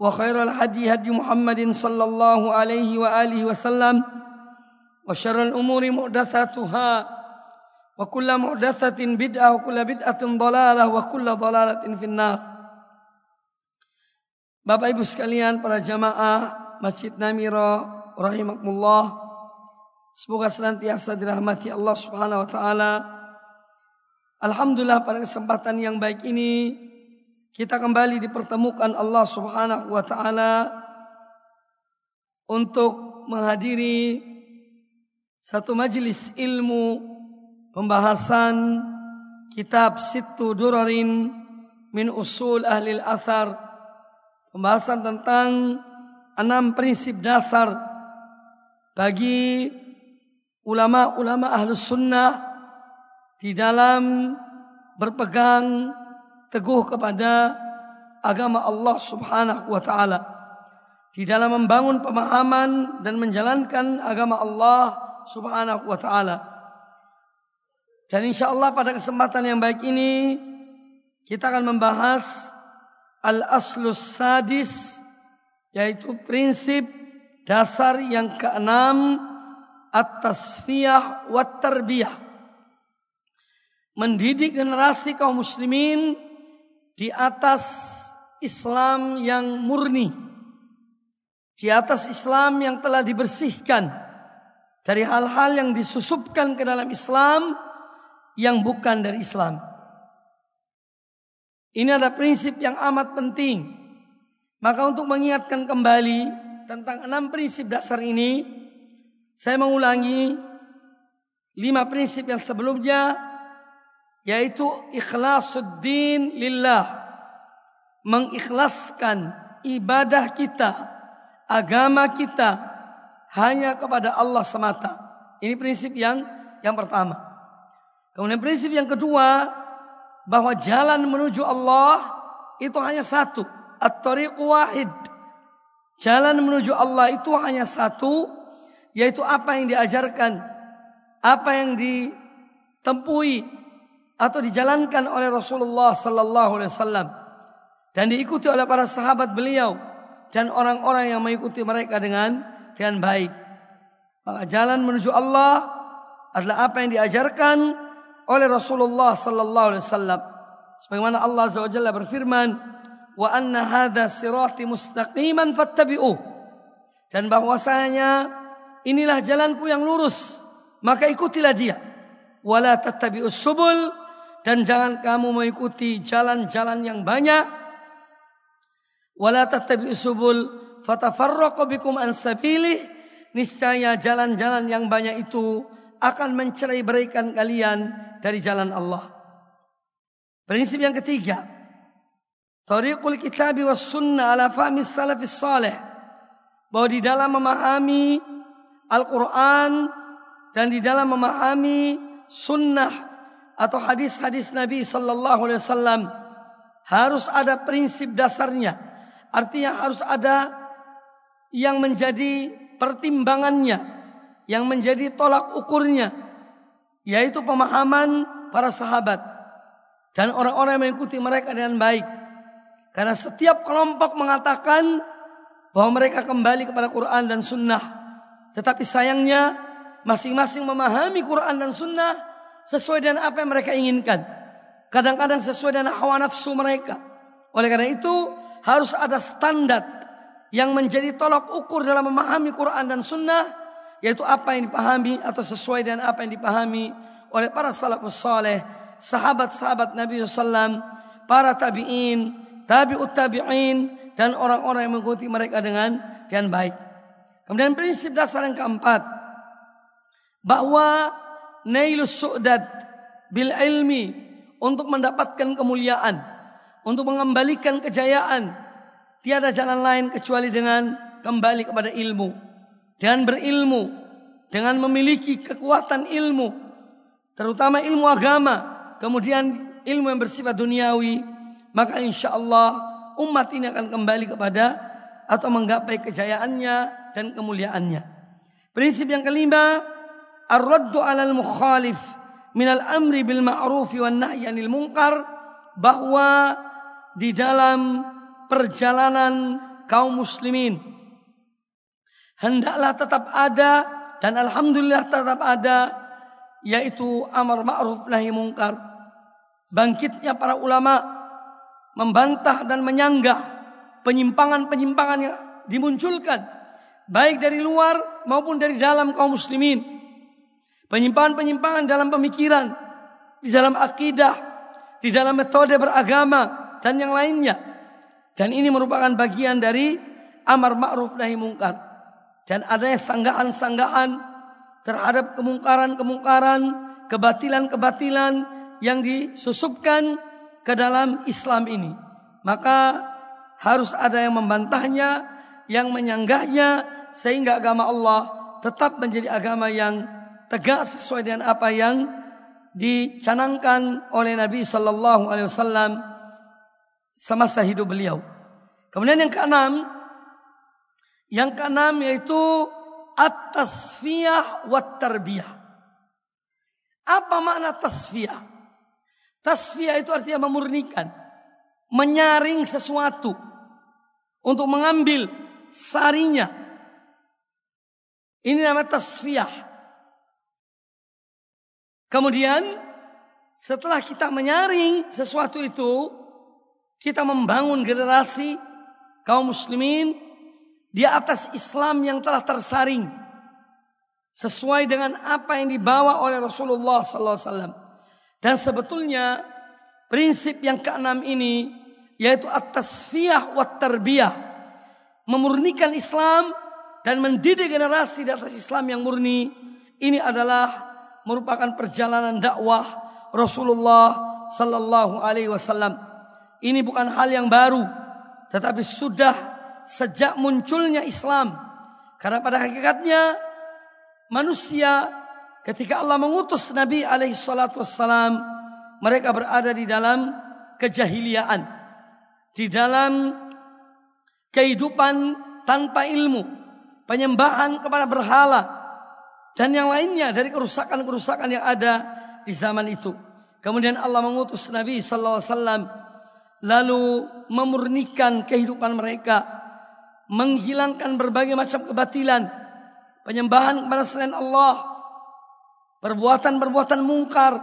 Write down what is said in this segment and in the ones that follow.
وخير الهدي هدي محمد صلى الله عليه واله وسلم وشر الأمور محدثاتها وكل محدثة بدعة وكل بدعة ضلالة وكل ضلالة في النار Bapak Ibu sekalian para jamaah Masjid Namira rahimakumullah semoga senantiasa dirahmati Allah Subhanahu wa taala Alhamdulillah pada kesempatan yang baik ini kita kembali dipertemukan Allah Subhanahu wa taala untuk menghadiri satu majelis ilmu pembahasan kitab Sittu Durarin min Usul Ahli Al-Athar. Pembahasan tentang enam prinsip dasar bagi ulama-ulama ahlus sunnah di dalam berpegang teguh kepada agama Allah subhanahu wa ta'ala. Di dalam membangun pemahaman dan menjalankan agama Allah subhanahu wa ta'ala. Dan insya Allah pada kesempatan yang baik ini kita akan membahas al-aslus sadis yaitu prinsip dasar yang keenam at-tasfiyah wa tarbiyah. Mendidik generasi kaum muslimin di atas Islam yang murni. Di atas Islam yang telah dibersihkan dari hal-hal yang disusupkan ke dalam Islam yang bukan dari Islam. Ini ada prinsip yang amat penting. Maka untuk mengingatkan kembali tentang enam prinsip dasar ini, saya mengulangi lima prinsip yang sebelumnya, yaitu ikhlasuddin lillah. Mengikhlaskan ibadah kita, agama kita hanya kepada Allah semata. Ini prinsip yang yang pertama. Kemudian prinsip yang kedua, bahwa jalan menuju Allah itu hanya satu, at-tariq wahid. Jalan menuju Allah itu hanya satu, yaitu apa yang diajarkan, apa yang ditempuhi atau dijalankan oleh Rasulullah sallallahu alaihi wasallam dan diikuti oleh para sahabat beliau dan orang-orang yang mengikuti mereka dengan dengan baik. Maka jalan menuju Allah adalah apa yang diajarkan oleh Rasulullah sallallahu alaihi wasallam. Sebagaimana Allah azza wa jalla berfirman, "Wa anna hadza sirati mustaqiman fattabi'uh." Dan bahwasanya inilah jalanku yang lurus, maka ikutilah dia. Wala tattabi'us subul dan jangan kamu mengikuti jalan-jalan yang banyak. Wala tattabi'us subul fatafarraqu bikum an. Niscaya jalan-jalan yang banyak itu akan mencerai berikan kalian dari jalan Allah. Prinsip yang ketiga, tariqul kitabi was sunnah ala fahmi salafis salih. Bahwa di dalam memahami Al-Quran dan di dalam memahami sunnah atau hadis-hadis Nabi Sallallahu Alaihi Wasallam harus ada prinsip dasarnya. Artinya harus ada yang menjadi pertimbangannya yang menjadi tolak ukurnya yaitu pemahaman para sahabat dan orang-orang yang mengikuti mereka dengan baik. Karena setiap kelompok mengatakan bahwa mereka kembali kepada Quran dan Sunnah. Tetapi sayangnya masing-masing memahami Quran dan Sunnah sesuai dengan apa yang mereka inginkan. Kadang-kadang sesuai dengan hawa nafsu mereka. Oleh karena itu harus ada standar yang menjadi tolak ukur dalam memahami Quran dan Sunnah. Yaitu apa yang dipahami atau sesuai dengan apa yang dipahami oleh para salafus saleh, sahabat-sahabat Nabi SAW, para tabi'in, tabi'ut tabi'in, dan orang-orang yang mengikuti mereka dengan dengan baik. Kemudian prinsip dasar yang keempat bahwa nailus su'dad bil ilmi untuk mendapatkan kemuliaan, untuk mengembalikan kejayaan, tiada jalan lain kecuali dengan kembali kepada ilmu, dengan berilmu, dengan memiliki kekuatan ilmu, terutama ilmu agama, kemudian ilmu yang bersifat duniawi, maka insya Allah umat ini akan kembali kepada atau menggapai kejayaannya dan kemuliaannya. Prinsip yang kelima, ar-raddu 'alal mukhalif minal amri bil ma'ruf wan nahyi 'anil munkar bahwa di dalam perjalanan kaum muslimin hendaklah tetap ada dan alhamdulillah tetap ada yaitu amar ma'ruf nahi munkar bangkitnya para ulama membantah dan menyanggah penyimpangan-penyimpangan yang dimunculkan baik dari luar maupun dari dalam kaum muslimin. Penyimpangan-penyimpangan dalam pemikiran, di dalam akidah, di dalam metode beragama dan yang lainnya. Dan ini merupakan bagian dari amar ma'ruf nahi mungkar. Dan adanya sanggahan-sanggahan terhadap kemungkaran-kemungkaran, kebatilan-kebatilan yang disusupkan ke dalam Islam ini. Maka harus ada yang membantahnya, yang menyanggahnya sehingga agama Allah tetap menjadi agama yang tegak sesuai dengan apa yang dicanangkan oleh Nabi Sallallahu Alaihi Wasallam semasa hidup beliau. Kemudian yang keenam, yang keenam yaitu at-tasfiyah wa. Apa makna tasfiyah? Tasfiyah itu artinya memurnikan. Menyaring sesuatu. Untuk mengambil sarinya. Ini nama tasfiyah. Kemudian setelah kita menyaring sesuatu itu, kita membangun generasi kaum muslimin di atas Islam yang telah tersaring sesuai dengan apa yang dibawa oleh Rasulullah wasallam. Dan sebetulnya prinsip yang keenam ini yaitu at-tasfiyah wa tarbiyah. Memurnikan Islam dan mendidik generasi di atas Islam yang murni. Ini adalah merupakan perjalanan dakwah Rasulullah sallallahu alaihi wasallam. Ini bukan hal yang baru, tetapi sudah sejak munculnya Islam. Karena pada hakikatnya manusia ketika Allah mengutus Nabi alaihi salatu mereka berada di dalam kejahiliaan. Di dalam kehidupan tanpa ilmu. Penyembahan kepada berhala. Dan yang lainnya dari kerusakan-kerusakan yang ada di zaman itu. Kemudian Allah mengutus Nabi sallallahu alaihi wasallam lalu memurnikan kehidupan mereka, menghilangkan berbagai macam kebatilan, penyembahan kepada selain Allah, Perbuatan-perbuatan mungkar,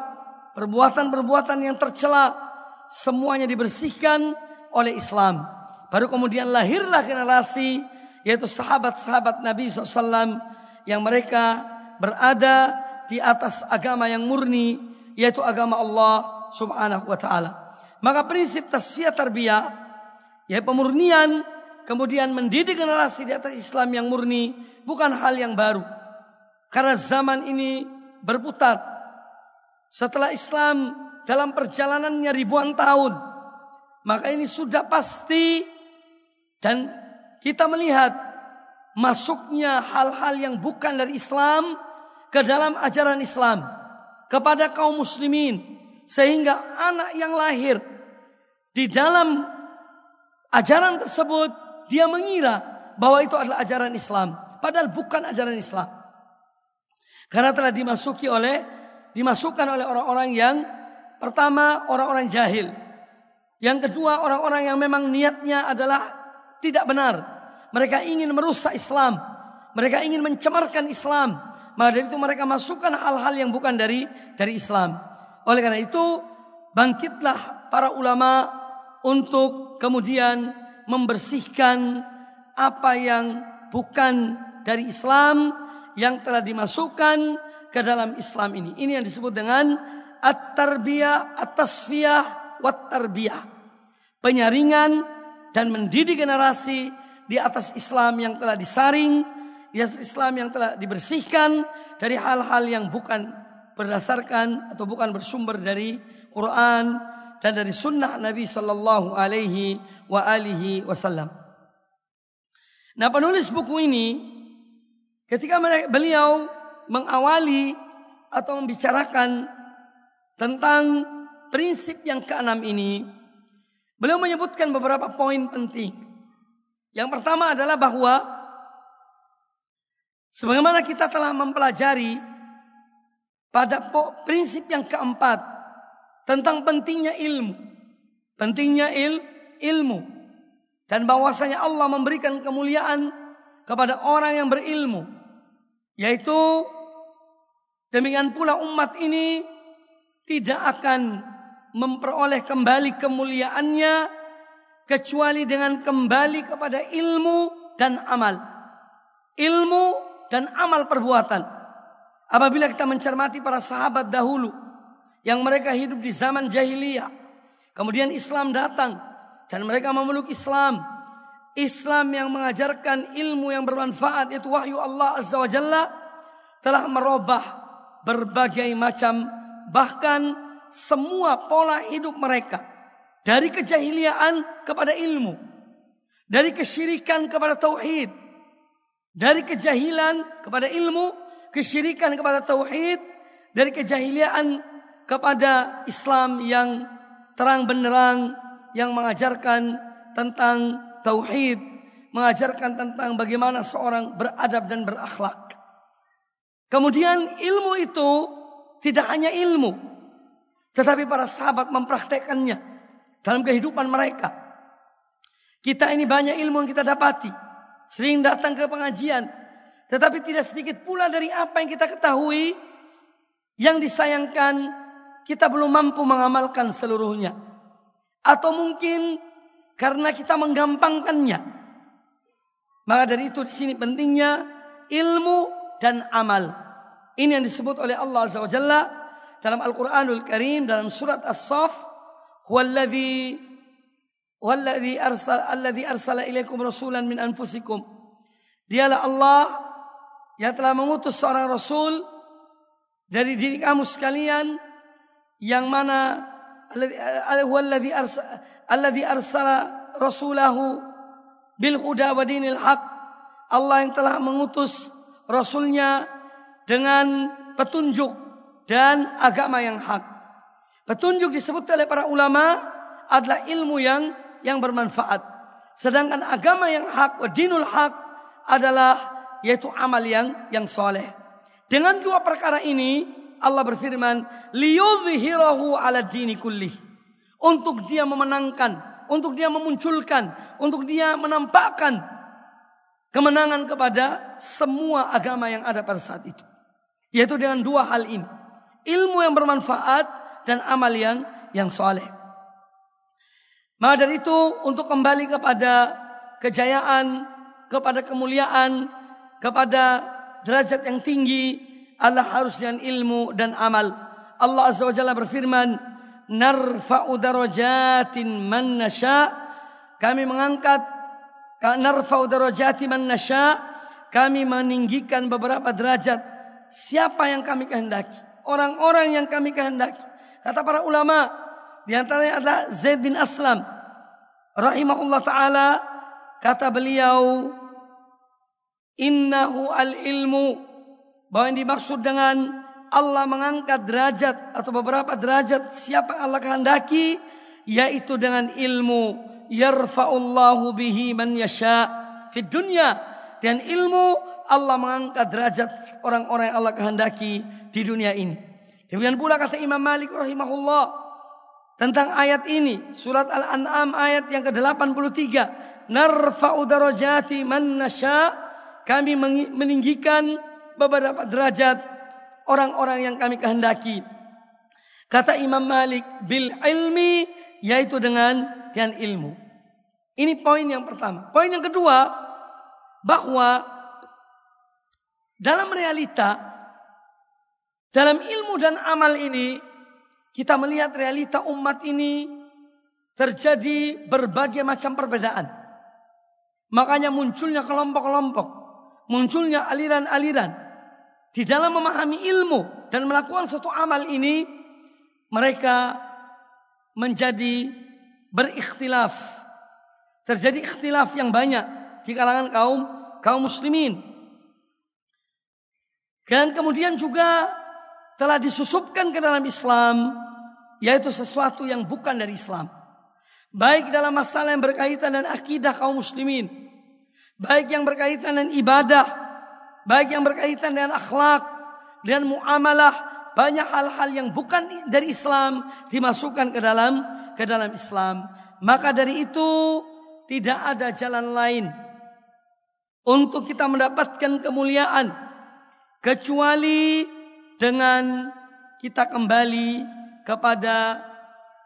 perbuatan-perbuatan yang tercela, semuanya dibersihkan oleh Islam. Baru kemudian lahirlah generasi yaitu sahabat-sahabat Nabi SAW yang mereka berada di atas agama yang murni yaitu agama Allah Subhanahu wa taala. Maka prinsip tasfiyah tarbiyah yaitu pemurnian kemudian mendidik generasi di atas Islam yang murni bukan hal yang baru. Karena zaman ini berputar. Setelah Islam dalam perjalanannya ribuan tahun, maka ini sudah pasti dan kita melihat masuknya hal-hal yang bukan dari Islam ke dalam ajaran Islam kepada kaum muslimin sehingga anak yang lahir di dalam ajaran tersebut dia mengira bahwa itu adalah ajaran Islam padahal bukan ajaran Islam Karena telah dimasuki oleh dimasukkan oleh orang-orang yang pertama orang-orang jahil. Yang kedua orang-orang yang memang niatnya adalah tidak benar. Mereka ingin merusak Islam. Mereka ingin mencemarkan Islam. Maka dari itu mereka masukkan hal-hal yang bukan dari dari Islam. Oleh karena itu bangkitlah para ulama untuk kemudian membersihkan apa yang bukan dari Islam yang telah dimasukkan ke dalam Islam ini. Ini yang disebut dengan at-tarbiyah, at-tasfiyah, wat-tarbiyah. Penyaringan dan mendidik generasi di atas Islam yang telah disaring, Islam yang telah dibersihkan dari hal-hal yang bukan berdasarkan atau bukan bersumber dari Quran dan dari sunnah Nabi Sallallahu Alaihi wa alihi wasallam. Nah penulis buku ini ketika beliau mengawali atau membicarakan tentang prinsip yang keenam ini, beliau menyebutkan beberapa poin penting. Yang pertama adalah bahwa sebagaimana kita telah mempelajari pada prinsip yang keempat tentang pentingnya ilmu. Pentingnya il, ilmu. Dan bahwasanya Allah memberikan kemuliaan kepada orang yang berilmu. Yaitu demikian pula umat ini tidak akan memperoleh kembali kemuliaannya kecuali dengan kembali kepada ilmu dan amal. Ilmu dan amal perbuatan. Apabila kita mencermati para sahabat dahulu yang mereka hidup di zaman jahiliyah, kemudian Islam datang dan mereka memeluk Islam. Islam yang mengajarkan ilmu yang bermanfaat yaitu wahyu Allah Azza wa Jalla telah merubah berbagai macam bahkan semua pola hidup mereka dari kejahiliaan kepada ilmu, dari kesyirikan kepada tauhid, dari kejahilan kepada ilmu, kesyirikan kepada tauhid, dari kejahiliaan kepada Islam yang terang benderang yang mengajarkan tentang tauhid, mengajarkan tentang bagaimana seorang beradab dan berakhlak. Kemudian ilmu itu tidak hanya ilmu, tetapi para sahabat mempraktekannya dalam kehidupan mereka. Kita ini banyak ilmu yang kita dapati, sering datang ke pengajian, tetapi tidak sedikit pula dari apa yang kita ketahui yang disayangkan kita belum mampu mengamalkan seluruhnya. Atau mungkin karena kita menggampangkannya. Maka dari itu di sini pentingnya ilmu dan amal. Ini yang disebut oleh Allah Azza wa Jalla dalam Al-Qur'anul Karim dalam surat As-Saff, "Huwallazi arsal arsala ilaikum rasulan min anfusikum." Dialah Allah yang telah mengutus seorang rasul dari diri kamu sekalian yang mana arsala rasulahu bil huda wa dinil haq Allah yang telah mengutus rasulnya dengan petunjuk dan agama yang hak. Petunjuk disebut oleh para ulama adalah ilmu yang yang bermanfaat. Sedangkan agama yang hak, dinul hak adalah yaitu amal yang yang soleh. Dengan dua perkara ini Allah berfirman, liyudhhirahu ala dini kullih. Untuk dia memenangkan, untuk dia memunculkan, untuk dia menampakkan kemenangan kepada semua agama yang ada pada saat itu. Yaitu dengan dua hal ini. Ilmu yang bermanfaat dan amal yang yang soleh. Maka dari itu untuk kembali kepada kejayaan, kepada kemuliaan, kepada derajat yang tinggi, adalah harus dengan ilmu dan amal. Allah Azza wa Jalla berfirman, "Narfa'u darajatin man nasha." Kami mengangkat narfa'u darajati man nasha. Kami meninggikan beberapa derajat siapa yang kami kehendaki, orang-orang yang kami kehendaki. Kata para ulama, di antaranya adalah Zaid bin Aslam rahimahullah taala kata beliau innahu al ilmu bahwa yang dimaksud dengan Allah mengangkat derajat atau beberapa derajat siapa Allah kehendaki yaitu dengan ilmu yarfa'ullahu bihi man yasha fid dunya dan ilmu Allah mengangkat derajat orang-orang yang Allah kehendaki di dunia ini. Demikian pula kata Imam Malik rahimahullah tentang ayat ini, surat Al-An'am ayat yang ke-83, narfa'u darajati man nasya, kami meninggikan beberapa derajat orang-orang yang kami kehendaki. Kata Imam Malik, bil ilmi yaitu dengan dengan ilmu. Ini poin yang pertama. Poin yang kedua, bahwa dalam realita, dalam ilmu dan amal ini, kita melihat realita umat ini terjadi berbagai macam perbedaan. Makanya munculnya kelompok-kelompok, munculnya aliran-aliran. Di dalam memahami ilmu dan melakukan suatu amal ini, mereka menjadi berikhtilaf. Terjadi ikhtilaf yang banyak di kalangan kaum kaum muslimin. Dan kemudian juga telah disusupkan ke dalam Islam yaitu sesuatu yang bukan dari Islam. Baik dalam masalah yang berkaitan dengan akidah kaum muslimin, baik yang berkaitan dengan ibadah, baik yang berkaitan dengan akhlak, dan muamalah, banyak hal-hal yang bukan dari Islam dimasukkan ke dalam ke dalam Islam. Maka dari itu tidak ada jalan lain untuk kita mendapatkan kemuliaan kecuali dengan kita kembali kepada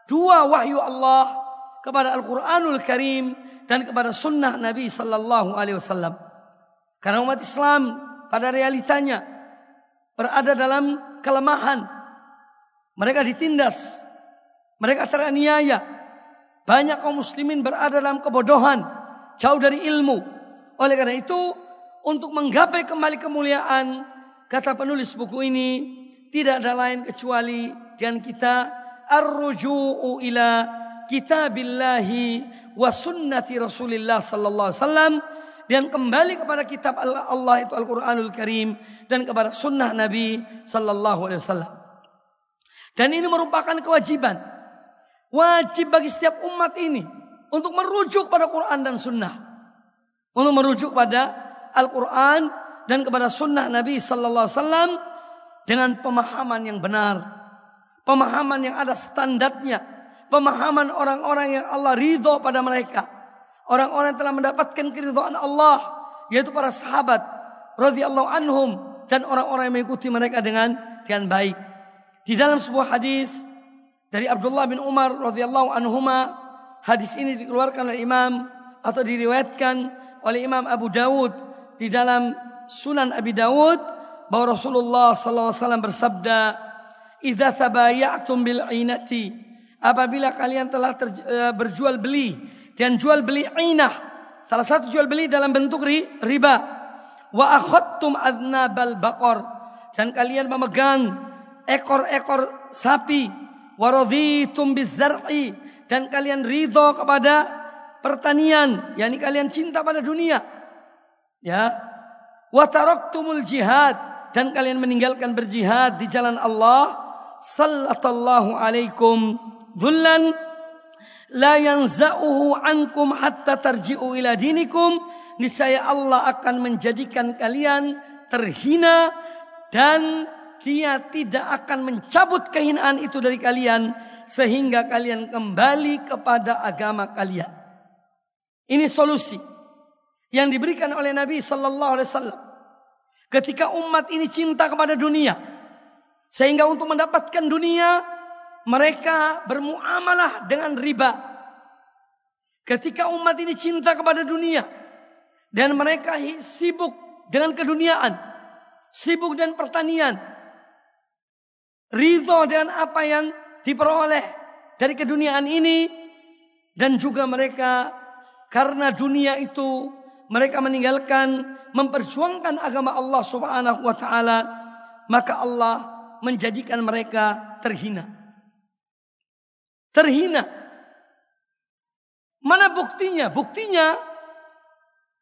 dua wahyu Allah kepada Al-Qur'anul Karim dan kepada sunnah Nabi sallallahu alaihi wasallam. Karena umat Islam pada realitanya berada dalam kelemahan. Mereka ditindas. Mereka teraniaya. Banyak kaum muslimin berada dalam kebodohan. Jauh dari ilmu. Oleh karena itu, untuk menggapai kembali kemuliaan, kata penulis buku ini, tidak ada lain kecuali dengan kita arruju'u ila kitabillahi wa sunnati Rasulillah sallallahu alaihi wasallam dan kembali kepada kitab Allah itu Al-Qur'anul Karim dan kepada sunnah Nabi sallallahu alaihi wasallam. Dan ini merupakan kewajiban. Wajib bagi setiap umat ini untuk merujuk pada Quran dan sunnah. Untuk merujuk pada Al-Quran dan kepada sunnah Nabi sallallahu alaihi wasallam dengan pemahaman yang benar. Pemahaman yang ada standarnya. Pemahaman orang-orang yang Allah ridho pada mereka orang-orang yang telah mendapatkan keridhaan Allah yaitu para sahabat radhiyallahu anhum dan orang-orang yang mengikuti mereka dengan dengan baik. Di dalam sebuah hadis dari Abdullah bin Umar radhiyallahu anhuma hadis ini dikeluarkan oleh Imam atau diriwayatkan oleh Imam Abu Dawud di dalam Sunan Abi Dawud bahwa Rasulullah SAW bersabda, "Idza tabayatum bil inati" apabila kalian telah eh, berjual beli dan jual beli inah. Salah satu jual beli dalam bentuk riba. Wa akhadtum adnabal baqar dan kalian memegang ekor-ekor sapi. Wa raditum bizar'i dan kalian ridho kepada pertanian, yakni kalian cinta pada dunia. Ya. Wa taraktumul jihad dan kalian meninggalkan berjihad di jalan Allah sallallahu alaikum dhullan la yanza'uhu ankum hatta tarji'u ila dinikum niscaya Allah akan menjadikan kalian terhina dan dia tidak akan mencabut kehinaan itu dari kalian sehingga kalian kembali kepada agama kalian. Ini solusi yang diberikan oleh Nabi sallallahu alaihi wasallam. Ketika umat ini cinta kepada dunia sehingga untuk mendapatkan dunia mereka bermuamalah dengan riba. Ketika umat ini cinta kepada dunia dan mereka sibuk dengan keduniaan, sibuk dengan pertanian, ridho dengan apa yang diperoleh dari keduniaan ini dan juga mereka karena dunia itu mereka meninggalkan memperjuangkan agama Allah Subhanahu wa taala maka Allah menjadikan mereka terhina terhina. Mana buktinya? Buktinya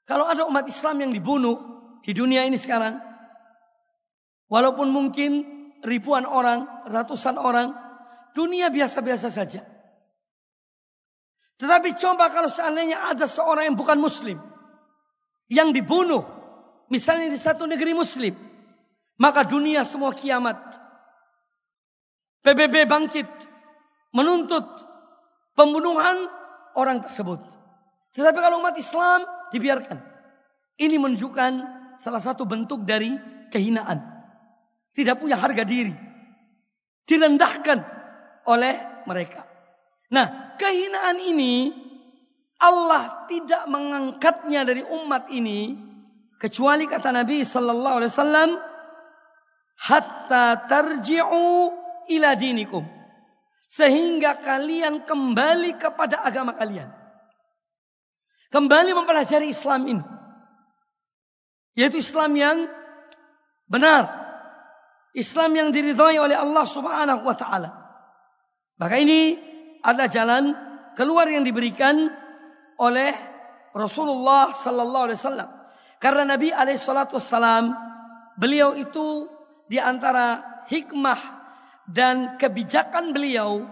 kalau ada umat Islam yang dibunuh di dunia ini sekarang, walaupun mungkin ribuan orang, ratusan orang, dunia biasa-biasa saja. Tetapi coba kalau seandainya ada seorang yang bukan muslim yang dibunuh, misalnya di satu negeri muslim, maka dunia semua kiamat. PBB bangkit menuntut pembunuhan orang tersebut. Tetapi kalau umat Islam dibiarkan. Ini menunjukkan salah satu bentuk dari kehinaan. Tidak punya harga diri. Direndahkan oleh mereka. Nah, kehinaan ini Allah tidak mengangkatnya dari umat ini kecuali kata Nabi sallallahu alaihi wasallam hatta tarji'u ila dinikum sehingga kalian kembali kepada agama kalian. Kembali mempelajari Islam ini. Yaitu Islam yang benar. Islam yang diridhai oleh Allah Subhanahu wa taala. Maka ini ada jalan keluar yang diberikan oleh Rasulullah sallallahu alaihi wasallam. Karena Nabi alaihi salatu wasallam beliau itu di antara hikmah dan kebijakan beliau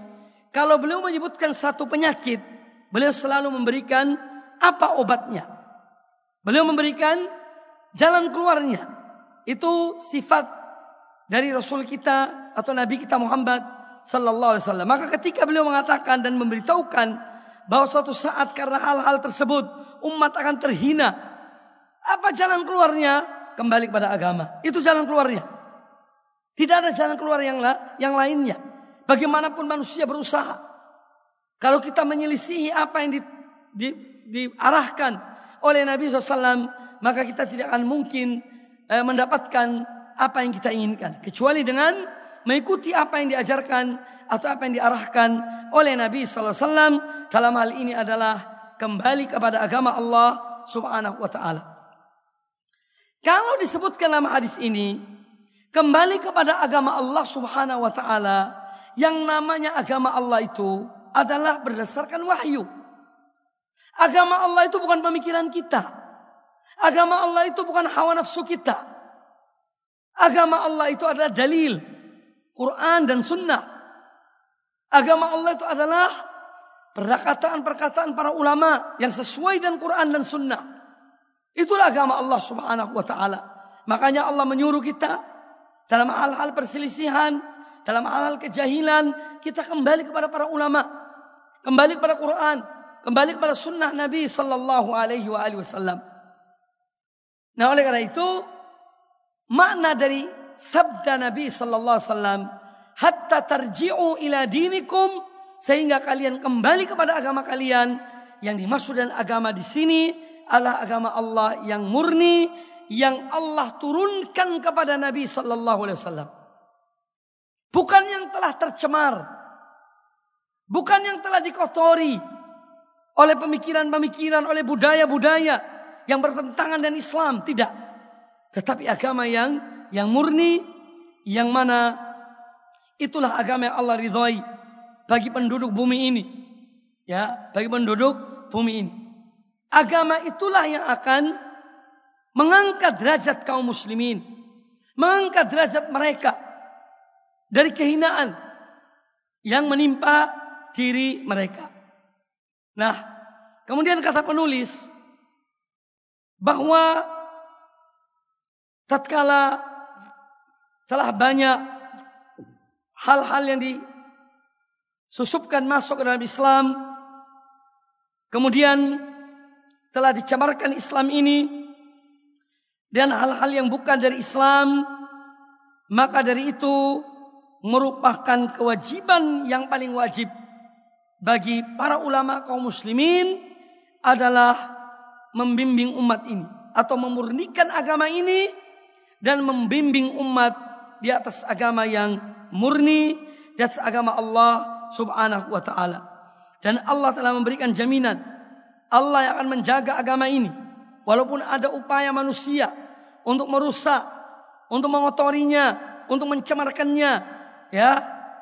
kalau beliau menyebutkan satu penyakit, beliau selalu memberikan apa obatnya. Beliau memberikan jalan keluarnya. Itu sifat dari Rasul kita atau Nabi kita Muhammad sallallahu alaihi wasallam. Maka ketika beliau mengatakan dan memberitahukan bahwa suatu saat karena hal-hal tersebut umat akan terhina. Apa jalan keluarnya? Kembali kepada agama. Itu jalan keluarnya. Tidak ada jalan keluar yang, la, yang lainnya. Bagaimanapun manusia berusaha. Kalau kita menyelisihi apa yang di, di, diarahkan oleh Nabi SAW, maka kita tidak akan mungkin eh, mendapatkan apa yang kita inginkan. Kecuali dengan mengikuti apa yang diajarkan atau apa yang diarahkan oleh Nabi SAW. Dalam hal ini adalah kembali kepada agama Allah Subhanahu wa Ta'ala. Kalau disebutkan nama hadis ini, kembali kepada agama Allah Subhanahu wa taala yang namanya agama Allah itu adalah berdasarkan wahyu. Agama Allah itu bukan pemikiran kita. Agama Allah itu bukan hawa nafsu kita. Agama Allah itu adalah dalil Quran dan sunnah. Agama Allah itu adalah perkataan-perkataan para ulama yang sesuai dengan Quran dan sunnah. Itulah agama Allah subhanahu wa ta'ala. Makanya Allah menyuruh kita dalam hal-hal perselisihan, dalam hal-hal kejahilan, kita kembali kepada para ulama, kembali kepada Quran, kembali kepada sunnah Nabi Sallallahu Alaihi Wasallam. Nah oleh karena itu makna dari sabda Nabi Sallallahu Alaihi Wasallam, hatta tarji'u ila dinikum sehingga kalian kembali kepada agama kalian yang dimaksud dan agama di sini adalah agama Allah yang murni yang Allah turunkan kepada Nabi sallallahu alaihi wasallam. Bukan yang telah tercemar. Bukan yang telah dikotori oleh pemikiran-pemikiran, oleh budaya-budaya yang bertentangan dengan Islam, tidak. Tetapi agama yang yang murni yang mana itulah agama yang Allah ridhoi bagi penduduk bumi ini. Ya, bagi penduduk bumi ini. Agama itulah yang akan mengangkat derajat kaum muslimin, mengangkat derajat mereka dari kehinaan yang menimpa diri mereka. Nah, kemudian kata penulis bahwa tatkala telah banyak hal-hal yang disusupkan masuk ke dalam Islam, kemudian telah dicamarkan Islam ini dan hal-hal yang bukan dari Islam, maka dari itu merupakan kewajiban yang paling wajib bagi para ulama kaum muslimin adalah membimbing umat ini atau memurnikan agama ini dan membimbing umat di atas agama yang murni di atas agama Allah Subhanahu wa taala. Dan Allah telah memberikan jaminan Allah yang akan menjaga agama ini Walaupun ada upaya manusia untuk merusak, untuk mengotorinya, untuk mencemarkannya, ya,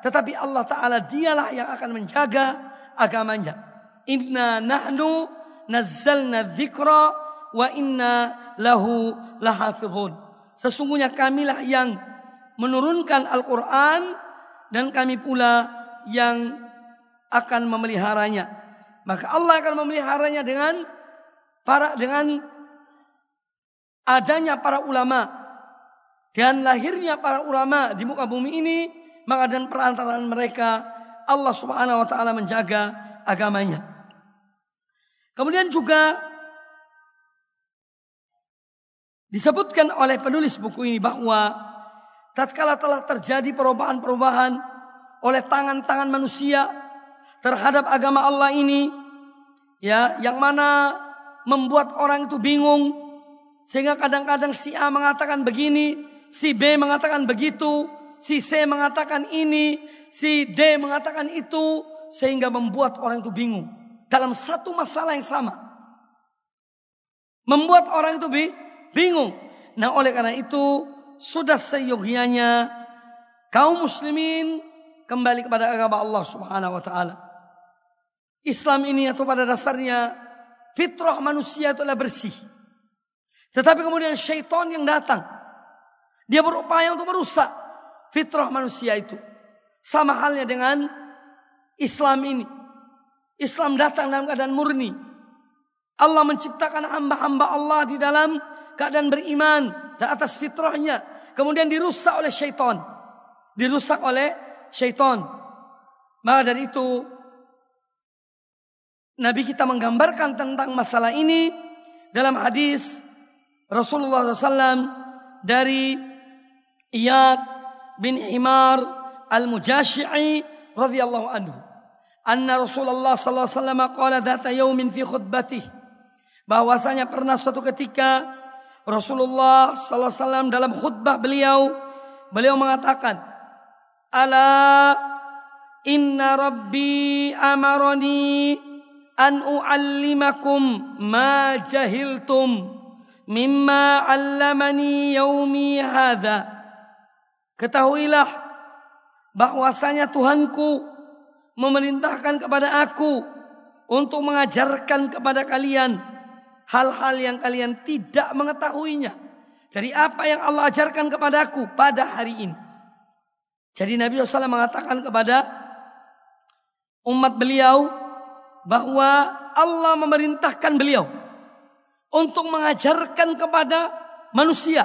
tetapi Allah taala dialah yang akan menjaga agamanya. Inna nahnu nazzalna dzikra wa inna lahu lahafizun. Sesungguhnya kamilah yang menurunkan Al-Qur'an dan kami pula yang akan memeliharanya. Maka Allah akan memeliharanya dengan para dengan adanya para ulama dan lahirnya para ulama di muka bumi ini maka dan perantaraan mereka Allah Subhanahu wa taala menjaga agamanya. Kemudian juga disebutkan oleh penulis buku ini bahwa tatkala telah terjadi perubahan-perubahan oleh tangan-tangan manusia terhadap agama Allah ini ya yang mana membuat orang itu bingung sehingga kadang-kadang si A mengatakan begini, si B mengatakan begitu, si C mengatakan ini, si D mengatakan itu, sehingga membuat orang itu bingung dalam satu masalah yang sama. Membuat orang itu bingung. Nah, oleh karena itu sudah seyogianya kaum muslimin kembali kepada agama Allah Subhanahu wa taala. Islam ini atau pada dasarnya fitrah manusia itu adalah bersih. Tetapi kemudian syaitan yang datang dia berupaya untuk merusak fitrah manusia itu. Sama halnya dengan Islam ini. Islam datang dalam keadaan murni. Allah menciptakan hamba-hamba Allah di dalam keadaan beriman dan atas fitrahnya. Kemudian dirusak oleh syaitan. Dirusak oleh syaitan. Maka dari itu Nabi kita menggambarkan tentang masalah ini dalam hadis Rasulullah SAW dari Iyad bin Himar al-Mujashi'i radhiyallahu anhu. Anna Rasulullah sallallahu alaihi wasallam qala data yaumin fi khutbatih. Bahwasanya pernah suatu ketika Rasulullah sallallahu alaihi wasallam dalam khutbah beliau beliau mengatakan Ala inna rabbi amarani an uallimakum ma jahiltum mimma allamani yaumi hadha Ketahuilah bahwasanya Tuhanku memerintahkan kepada aku untuk mengajarkan kepada kalian hal-hal yang kalian tidak mengetahuinya dari apa yang Allah ajarkan kepadaku pada hari ini. Jadi Nabi SAW mengatakan kepada umat beliau bahwa Allah memerintahkan beliau untuk mengajarkan kepada manusia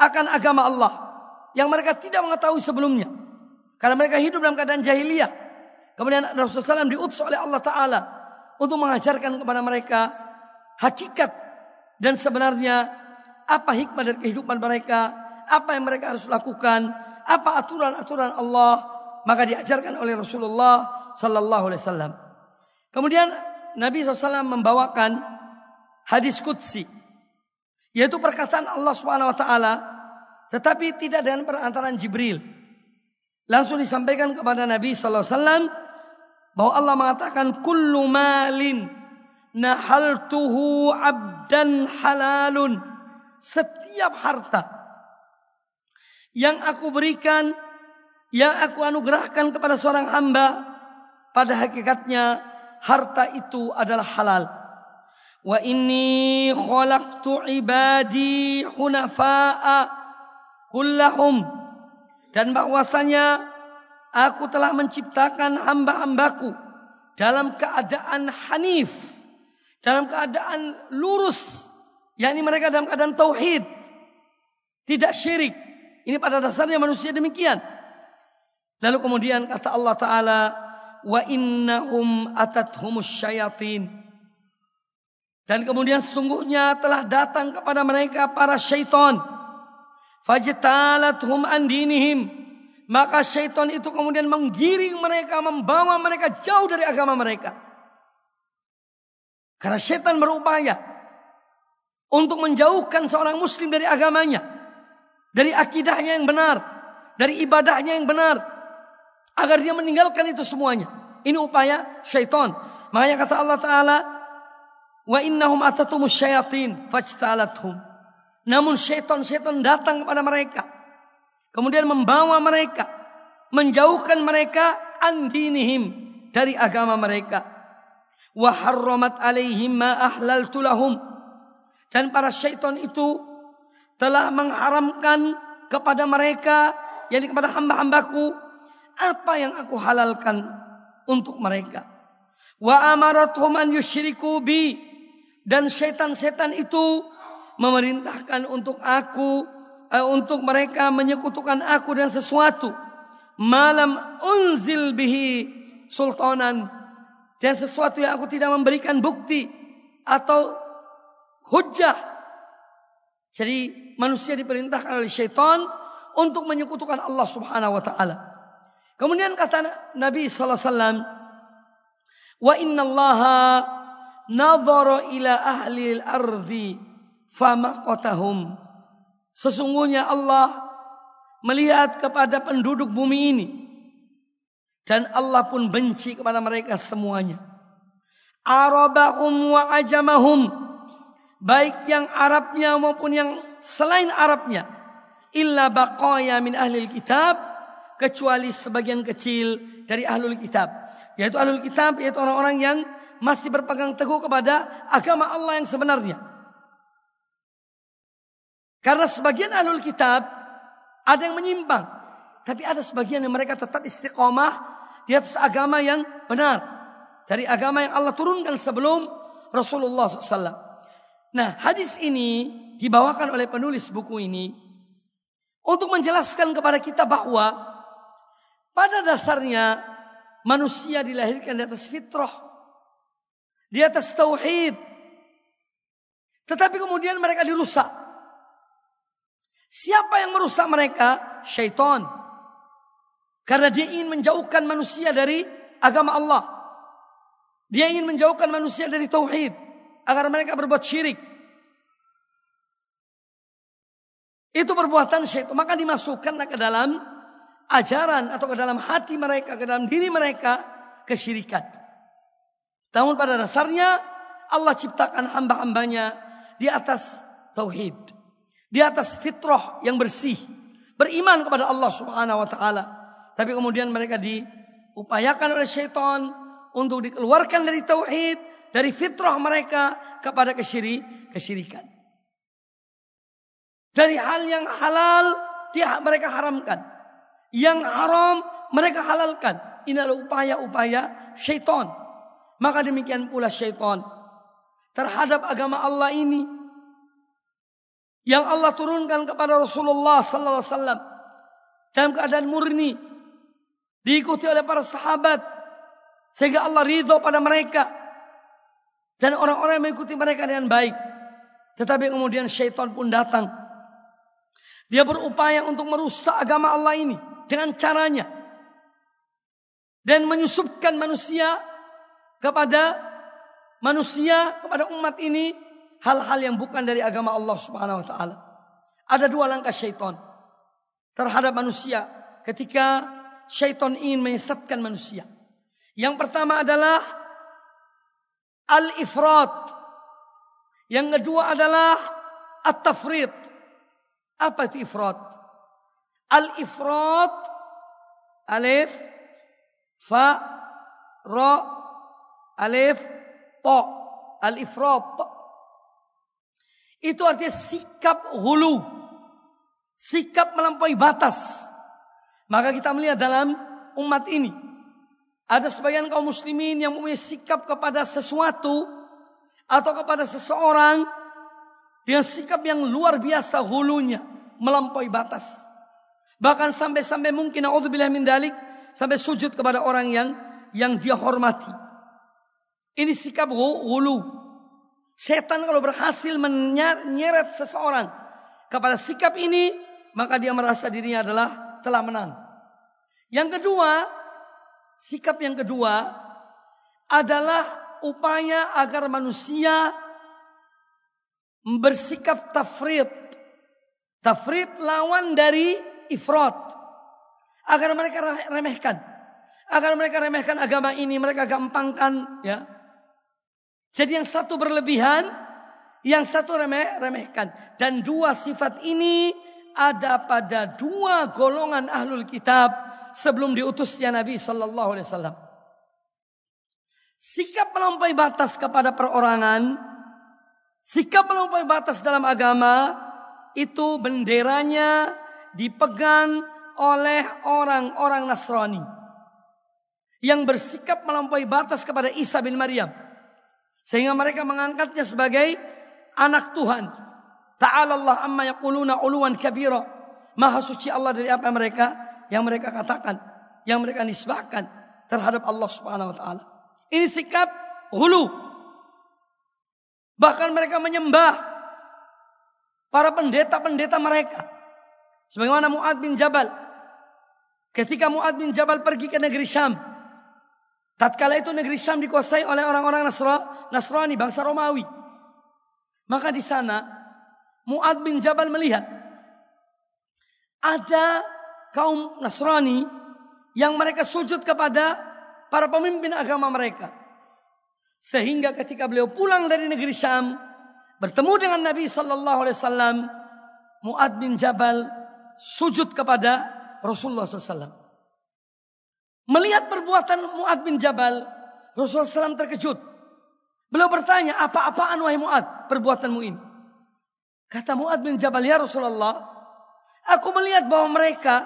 akan agama Allah yang mereka tidak mengetahui sebelumnya. Karena mereka hidup dalam keadaan jahiliyah. Kemudian Rasulullah SAW diutus oleh Allah Ta'ala untuk mengajarkan kepada mereka hakikat dan sebenarnya apa hikmah dari kehidupan mereka, apa yang mereka harus lakukan, apa aturan-aturan Allah, maka diajarkan oleh Rasulullah Sallallahu Alaihi Wasallam. Kemudian Nabi SAW membawakan hadis kutsi, yaitu perkataan Allah Taala tetapi tidak dengan perantaraan Jibril. Langsung disampaikan kepada Nabi wasallam bahwa Allah mengatakan kullu malin nahaltuhu abdan halalun. Setiap harta yang aku berikan, yang aku anugerahkan kepada seorang hamba, pada hakikatnya harta itu adalah halal. Wa inni khalaqtu ibadi hunafa'a kullahum dan bahwasanya aku telah menciptakan hamba-hambaku dalam keadaan hanif, dalam keadaan lurus, yakni mereka dalam keadaan tauhid, tidak syirik. Ini pada dasarnya manusia demikian. Lalu kemudian kata Allah Ta'ala, wa innahum atathumus syayatin. Dan kemudian sesungguhnya telah datang kepada mereka para syaitan Fajtalathum an dinihim. Maka syaitan itu kemudian menggiring mereka, membawa mereka jauh dari agama mereka. Karena syaitan berupaya untuk menjauhkan seorang muslim dari agamanya. Dari akidahnya yang benar. Dari ibadahnya yang benar. Agar dia meninggalkan itu semuanya. Ini upaya syaitan. Makanya kata Allah Ta'ala. Wa innahum atatumus syayatin fajtalathum. Namun setan-setan datang kepada mereka. Kemudian membawa mereka. Menjauhkan mereka andinihim. Dari agama mereka. Waharramat alaihim ma ahlaltu lahum. Dan para syaitan itu telah mengharamkan kepada mereka. yakni kepada hamba-hambaku. Apa yang aku halalkan untuk mereka. Wa amarathum an yushriku bi. Dan setan-setan itu memerintahkan untuk aku uh, untuk mereka menyekutukan aku dan sesuatu malam unzil bihi sultanan dan sesuatu yang aku tidak memberikan bukti atau hujah. Jadi manusia diperintahkan oleh syaitan untuk menyekutukan Allah Subhanahu wa taala. Kemudian kata Nabi sallallahu alaihi wasallam, "Wa inna Allah nadhara ila ahli al-ardi famaqatahum." Sesungguhnya Allah melihat kepada penduduk bumi ini dan Allah pun benci kepada mereka semuanya. Arabahum wa ajamahum baik yang Arabnya maupun yang selain Arabnya illa baqaya min ahli kitab kecuali sebagian kecil dari ahlul kitab yaitu ahlul kitab yaitu orang-orang yang masih berpegang teguh kepada agama Allah yang sebenarnya karena sebagian ahlul kitab ada yang menyimpang. Tapi ada sebagian yang mereka tetap istiqomah di atas agama yang benar. Dari agama yang Allah turunkan sebelum Rasulullah SAW. Nah hadis ini dibawakan oleh penulis buku ini. Untuk menjelaskan kepada kita bahwa pada dasarnya manusia dilahirkan di atas fitrah. Di atas tauhid. Tetapi kemudian mereka dirusak Siapa yang merusak mereka? Syaitan. Karena dia ingin menjauhkan manusia dari agama Allah. Dia ingin menjauhkan manusia dari tauhid agar mereka berbuat syirik. Itu perbuatan syaitan. Maka dimasukkanlah ke dalam ajaran atau ke dalam hati mereka, ke dalam diri mereka kesyirikan. Namun pada dasarnya Allah ciptakan hamba-hambanya di atas tauhid. Di atas fitrah yang bersih. Beriman kepada Allah subhanahu wa ta'ala. Tapi kemudian mereka diupayakan oleh syaitan untuk dikeluarkan dari tauhid, dari fitrah mereka kepada kesyiri, kesyirikan. Dari hal yang halal dia mereka haramkan. Yang haram mereka halalkan. Inilah upaya-upaya syaitan. Maka demikian pula syaitan terhadap agama Allah ini yang Allah turunkan kepada Rasulullah sallallahu alaihi wasallam dalam keadaan murni diikuti oleh para sahabat sehingga Allah ridho pada mereka dan orang-orang yang mengikuti mereka dengan baik. Tetapi kemudian syaitan pun datang. Dia berupaya untuk merusak agama Allah ini dengan caranya dan menyusupkan manusia kepada manusia kepada umat ini hal-hal yang bukan dari agama Allah Subhanahu wa taala. Ada dua langkah syaitan terhadap manusia ketika syaitan ingin menyesatkan manusia. Yang pertama adalah al-ifrat. Yang kedua adalah at-tafrid. Apa itu ifrat? Al-ifrat alif fa ra alif ta al-ifrat itu artinya sikap hulu. Sikap melampaui batas. Maka kita melihat dalam umat ini. Ada sebagian kaum muslimin yang mempunyai sikap kepada sesuatu. Atau kepada seseorang. Dengan sikap yang luar biasa hulunya. Melampaui batas. Bahkan sampai-sampai mungkin. A'udzubillah min dalik. Sampai sujud kepada orang yang yang dia hormati. Ini sikap hulu. Setan kalau berhasil menyeret seseorang kepada sikap ini, maka dia merasa dirinya adalah telah menang. Yang kedua, sikap yang kedua adalah upaya agar manusia bersikap tafrid. Tafrid lawan dari ifrat. Agar mereka remehkan. Agar mereka remehkan agama ini, mereka gampangkan ya jadi yang satu berlebihan, yang satu remeh, remehkan. Dan dua sifat ini ada pada dua golongan ahlul kitab sebelum diutusnya Nabi Wasallam. Sikap melampaui batas kepada perorangan, sikap melampaui batas dalam agama itu benderanya dipegang oleh orang-orang Nasrani yang bersikap melampaui batas kepada Isa bin Maryam. Sehingga mereka mengangkatnya sebagai anak Tuhan. Ta'ala Allah amma yaquluna uluwan kabira. Maha suci Allah dari apa mereka yang mereka katakan, yang mereka nisbahkan terhadap Allah Subhanahu wa taala. Ini sikap hulu. Bahkan mereka menyembah para pendeta-pendeta mereka. Sebagaimana Mu'ad bin Jabal. Ketika Mu'ad bin Jabal pergi ke negeri Syam. Tatkala itu negeri Syam dikuasai oleh orang-orang Nasra, Nasrani, bangsa Romawi. Maka di sana Mu'ad bin Jabal melihat ada kaum Nasrani yang mereka sujud kepada para pemimpin agama mereka. Sehingga ketika beliau pulang dari negeri Syam, bertemu dengan Nabi sallallahu alaihi wasallam, Mu'ad bin Jabal sujud kepada Rasulullah SAW. Melihat perbuatan Mu'ad bin Jabal, Rasulullah SAW terkejut. Beliau bertanya, apa-apaan wahai Mu'ad perbuatanmu ini? Kata Mu'ad bin Jabal, ya Rasulullah, aku melihat bahwa mereka,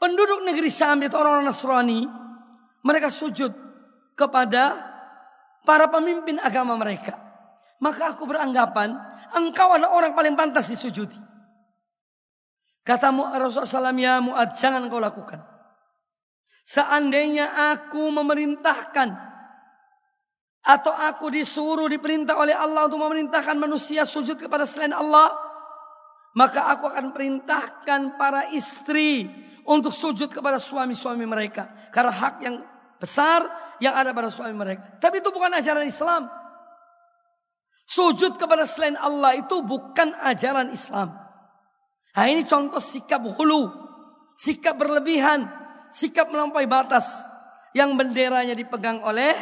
penduduk negeri Syam, itu orang-orang Nasrani, mereka sujud kepada para pemimpin agama mereka. Maka aku beranggapan, engkau adalah orang paling pantas disujudi. Kata Rasulullah SAW, ya Mu'ad, jangan kau lakukan. Seandainya aku memerintahkan atau aku disuruh diperintah oleh Allah untuk memerintahkan manusia sujud kepada selain Allah, maka aku akan perintahkan para istri untuk sujud kepada suami-suami mereka karena hak yang besar yang ada pada suami mereka. Tapi itu bukan ajaran Islam. Sujud kepada selain Allah itu bukan ajaran Islam. Nah ini contoh sikap hulu, sikap berlebihan, sikap melampaui batas yang benderanya dipegang oleh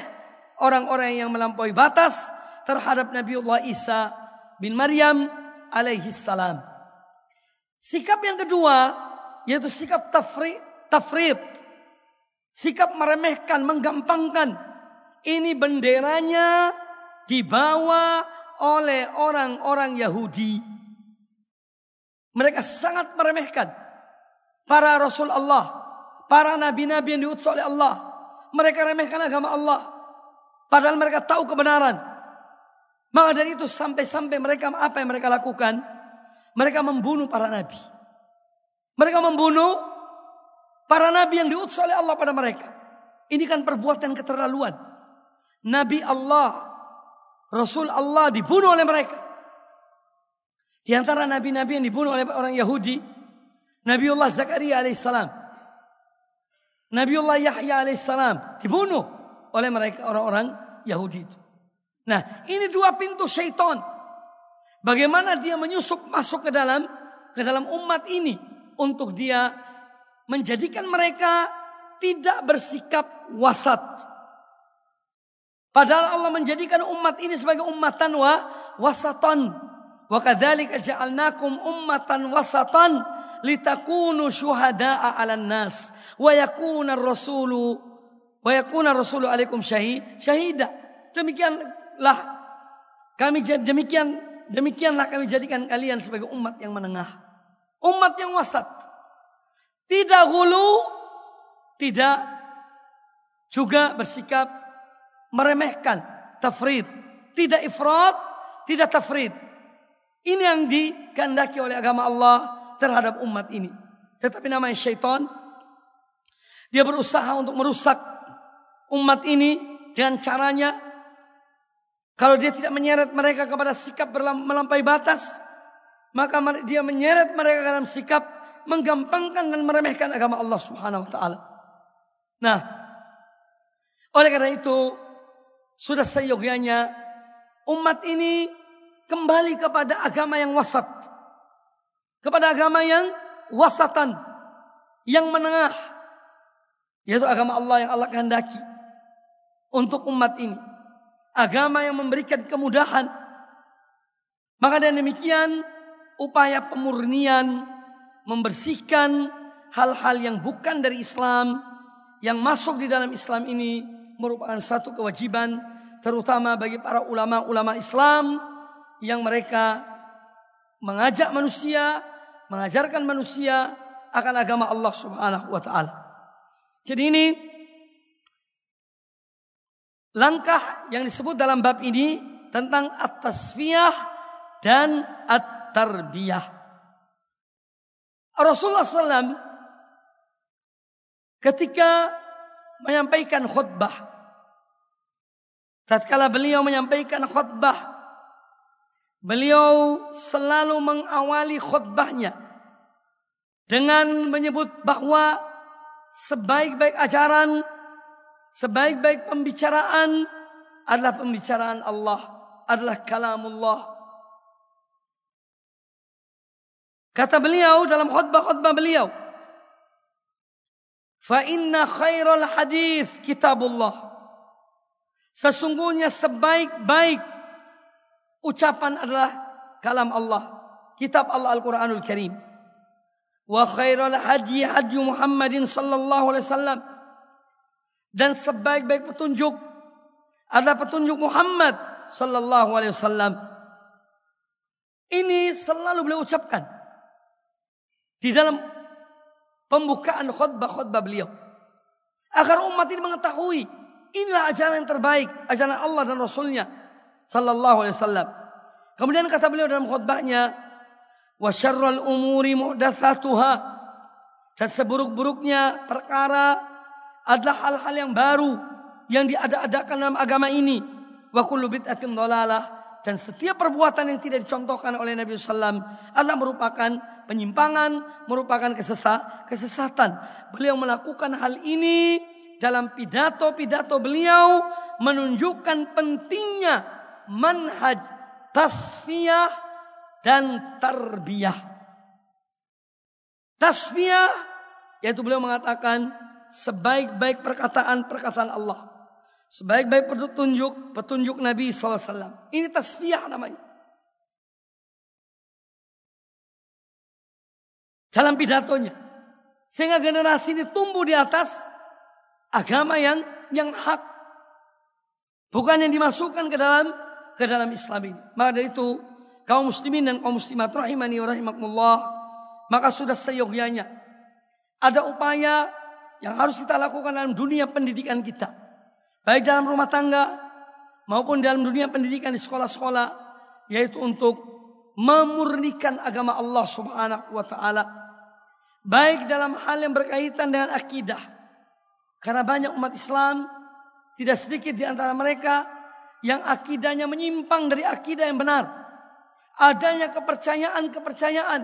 orang-orang yang melampaui batas terhadap Nabiullah Isa bin Maryam alaihi salam. Sikap yang kedua yaitu sikap tafri, tafrid. Sikap meremehkan, menggampangkan. Ini benderanya dibawa oleh orang-orang Yahudi. Mereka sangat meremehkan para Rasul Allah Para nabi-nabi yang diutus oleh Allah. Mereka remehkan agama Allah. Padahal mereka tahu kebenaran. Maka dari itu sampai-sampai mereka apa yang mereka lakukan? Mereka membunuh para nabi. Mereka membunuh para nabi yang diutus oleh Allah pada mereka. Ini kan perbuatan keterlaluan. Nabi Allah, Rasul Allah dibunuh oleh mereka. Di antara nabi-nabi yang dibunuh oleh orang Yahudi, Nabiullah Zakaria alaihissalam. Nabiullah Yahya alaihissalam dibunuh oleh mereka orang-orang Yahudi itu. Nah, ini dua pintu syaitan. Bagaimana dia menyusup masuk ke dalam ke dalam umat ini untuk dia menjadikan mereka tidak bersikap wasat. Padahal Allah menjadikan umat ini sebagai ummatan wa wasatan. Wa kadzalika ja'alnakum ummatan wasatan litakunu syuhada'a 'alan nas wa yakuna rasulu wa yakuna rasulu alaikum syahid syahida. Demikianlah kami demikian demikianlah kami jadikan kalian sebagai umat yang menengah. Umat yang wasat. Tidak hulu, tidak juga bersikap meremehkan tafrid, tidak ifrat, tidak tafrid. Ini yang dikehendaki oleh agama Allah terhadap umat ini. Tetapi namanya syaitan. Dia berusaha untuk merusak umat ini dengan caranya. Kalau dia tidak menyeret mereka kepada sikap melampaui batas. Maka dia menyeret mereka dalam sikap menggampangkan dan meremehkan agama Allah subhanahu wa ta'ala. Nah, oleh karena itu sudah seyogianya umat ini kembali kepada agama yang wasat kepada agama yang wasatan, yang menengah, yaitu agama Allah yang Allah kehendaki untuk umat ini. Agama yang memberikan kemudahan. Maka dengan demikian upaya pemurnian membersihkan hal-hal yang bukan dari Islam yang masuk di dalam Islam ini merupakan satu kewajiban terutama bagi para ulama-ulama Islam yang mereka mengajak manusia mengajarkan manusia akan agama Allah Subhanahu wa taala. Jadi ini langkah yang disebut dalam bab ini tentang at-tasfiyah dan at-tarbiyah. Rasulullah SAW ketika menyampaikan khutbah, tatkala beliau menyampaikan khutbah, beliau selalu mengawali khutbahnya dengan menyebut bahwa sebaik-baik ajaran, sebaik-baik pembicaraan adalah pembicaraan Allah, adalah kalamullah. Kata beliau dalam khutbah-khutbah beliau, "Fa inna khairal hadis kitabullah." Sesungguhnya sebaik-baik ucapan adalah kalam Allah, kitab Allah Al-Qur'anul Karim. Wa khairal hadi hadi Muhammadin sallallahu alaihi wasallam. Dan sebaik-baik petunjuk adalah petunjuk Muhammad sallallahu alaihi wasallam. Ini selalu beliau ucapkan di dalam pembukaan khutbah-khutbah beliau. Agar umat ini mengetahui inilah ajaran yang terbaik, ajaran Allah dan Rasulnya sallallahu alaihi wasallam. Kemudian kata beliau dalam khutbahnya, wa syarrul umuri muhdatsatuha dan seburuk-buruknya perkara adalah hal-hal yang baru yang diada-adakan dalam agama ini. Wa kullu bid'atin dhalalah dan setiap perbuatan yang tidak dicontohkan oleh Nabi SAW adalah merupakan penyimpangan, merupakan kesesat, kesesatan. Beliau melakukan hal ini dalam pidato-pidato beliau menunjukkan pentingnya manhaj tasfiyah dan tarbiyah. Tasfiyah yaitu beliau mengatakan sebaik-baik perkataan-perkataan Allah. Sebaik-baik petunjuk, petunjuk Nabi SAW. Ini tasfiyah namanya. dalam pidatonya. Sehingga generasi ini tumbuh di atas agama yang yang hak. Bukan yang dimasukkan ke dalam ke dalam Islam ini. Maka dari itu kaum muslimin dan kaum muslimat rahimani wa rahimakumullah maka sudah seyogyanya ada upaya yang harus kita lakukan dalam dunia pendidikan kita. Baik dalam rumah tangga maupun dalam dunia pendidikan di sekolah-sekolah yaitu untuk memurnikan agama Allah Subhanahu wa taala Baik dalam hal yang berkaitan dengan akidah. Karena banyak umat Islam tidak sedikit di antara mereka yang akidahnya menyimpang dari akidah yang benar. Adanya kepercayaan-kepercayaan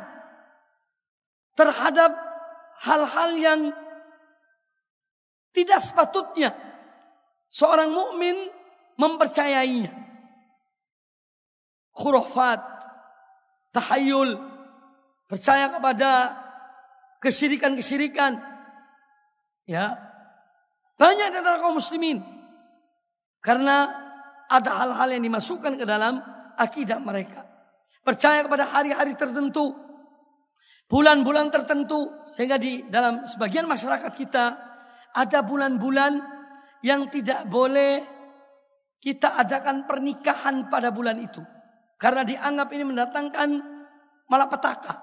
terhadap hal-hal yang tidak sepatutnya seorang mukmin mempercayainya. Khurafat, tahayul, percaya kepada kesyirikan-kesyirikan. Ya. Banyak di antara kaum muslimin. Karena ada hal-hal yang dimasukkan ke dalam akidah mereka. Percaya kepada hari-hari tertentu. Bulan-bulan tertentu. Sehingga di dalam sebagian masyarakat kita. Ada bulan-bulan yang tidak boleh kita adakan pernikahan pada bulan itu. Karena dianggap ini mendatangkan malapetaka.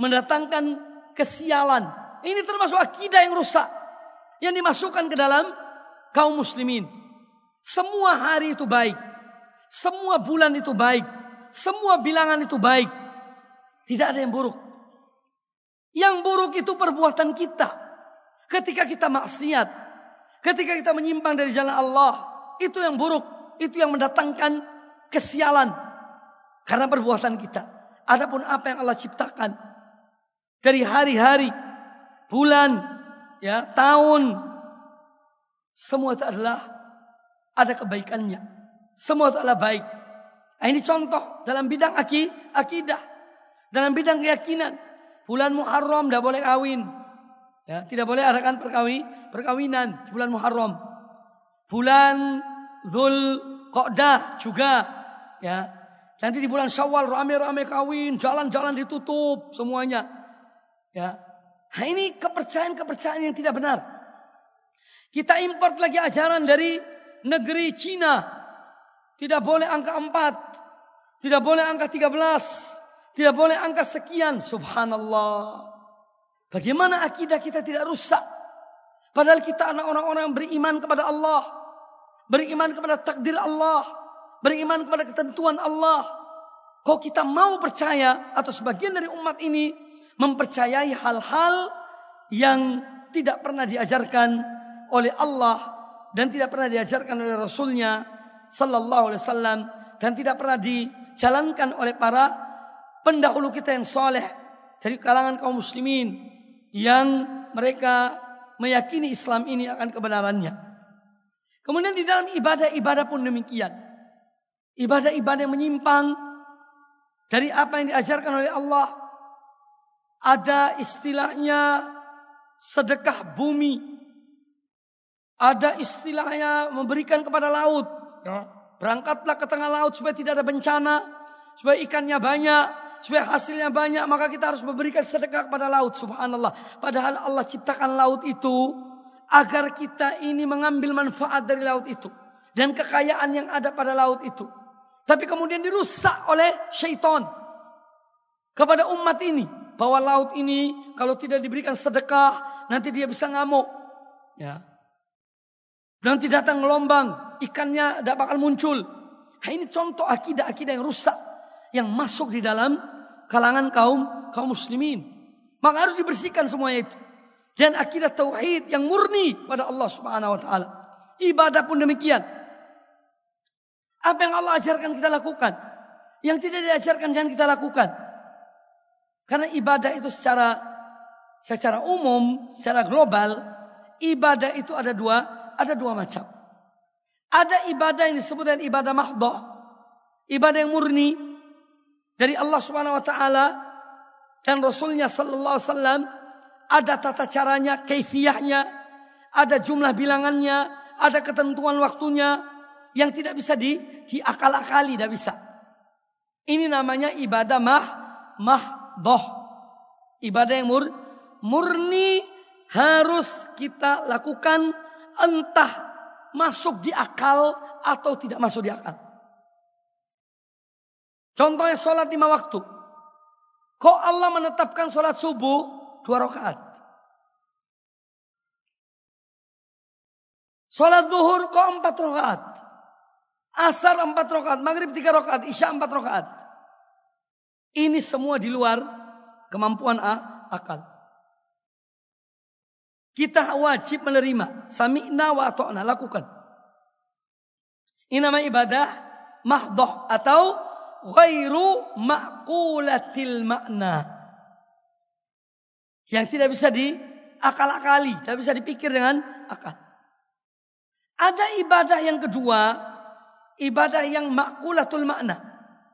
Mendatangkan kesialan. Ini termasuk akidah yang rusak. Yang dimasukkan ke dalam kaum muslimin. Semua hari itu baik. Semua bulan itu baik. Semua bilangan itu baik. Tidak ada yang buruk. Yang buruk itu perbuatan kita. Ketika kita maksiat. Ketika kita menyimpang dari jalan Allah. Itu yang buruk. Itu yang mendatangkan kesialan. Karena perbuatan kita. Adapun apa yang Allah ciptakan dari hari-hari, bulan, ya, tahun. Semua itu adalah ada kebaikannya. Semua adalah baik. Nah, ini contoh dalam bidang aki, akidah. Dalam bidang keyakinan. Bulan Muharram tidak boleh kawin. Ya, tidak boleh adakan perkawi, perkawinan bulan Muharram. Bulan Dhul Qodah juga. Ya, Nanti di bulan Syawal rame-rame kawin, jalan-jalan ditutup semuanya. Ya. Nah, ini kepercayaan-kepercayaan yang tidak benar. Kita import lagi ajaran dari negeri Cina. Tidak boleh angka 4. Tidak boleh angka 13. Tidak boleh angka sekian. Subhanallah. Bagaimana akidah kita tidak rusak? Padahal kita anak orang-orang yang beriman kepada Allah. Beriman kepada takdir Allah. Beriman kepada ketentuan Allah. Kok kita mau percaya atau sebagian dari umat ini mempercayai hal-hal yang tidak pernah diajarkan oleh Allah dan tidak pernah diajarkan oleh Rasulnya Sallallahu Alaihi Wasallam dan tidak pernah dijalankan oleh para pendahulu kita yang soleh dari kalangan kaum muslimin yang mereka meyakini Islam ini akan kebenarannya. Kemudian di dalam ibadah-ibadah pun demikian. Ibadah-ibadah yang menyimpang dari apa yang diajarkan oleh Allah. Ada istilahnya sedekah bumi. Ada istilahnya memberikan kepada laut. Ya. Berangkatlah ke tengah laut supaya tidak ada bencana. Supaya ikannya banyak. Supaya hasilnya banyak. Maka kita harus memberikan sedekah kepada laut. Subhanallah. Padahal Allah ciptakan laut itu. Agar kita ini mengambil manfaat dari laut itu. Dan kekayaan yang ada pada laut itu. Tapi kemudian dirusak oleh syaitan. Kepada umat ini. Bahwa laut ini kalau tidak diberikan sedekah. Nanti dia bisa ngamuk. Ya. Nanti datang gelombang, ikannya tidak bakal muncul. Nah, ini contoh akidah-akidah yang rusak yang masuk di dalam kalangan kaum kaum muslimin. Maka harus dibersihkan semuanya itu. Dan akidah tauhid yang murni pada Allah Subhanahu wa taala. Ibadah pun demikian. Apa yang Allah ajarkan kita lakukan. Yang tidak diajarkan jangan kita lakukan. Karena ibadah itu secara secara umum, secara global, ibadah itu ada dua ada dua macam. Ada ibadah yang disebut dengan ibadah mahdoh. Ibadah yang murni. Dari Allah subhanahu wa ta'ala. Dan Rasulnya sallallahu alaihi wasallam. Ada tata caranya, keifiyahnya. Ada jumlah bilangannya. Ada ketentuan waktunya. Yang tidak bisa di, diakal-akali, tidak bisa. Ini namanya ibadah mah, mahdoh. Ibadah yang mur, murni harus kita lakukan entah masuk di akal atau tidak masuk di akal. Contohnya sholat lima waktu. Kok Allah menetapkan sholat subuh dua rakaat? Sholat zuhur kok empat rakaat? Asar empat rakaat, maghrib tiga rakaat, isya empat rakaat. Ini semua di luar kemampuan akal. Kita wajib menerima. Sami'na wa ta'na. Lakukan. Ini nama ibadah mahdoh atau ghairu ma'kulatil makna. Yang tidak bisa diakal-akali. Tidak bisa dipikir dengan akal. Ada ibadah yang kedua. Ibadah yang makulatul makna.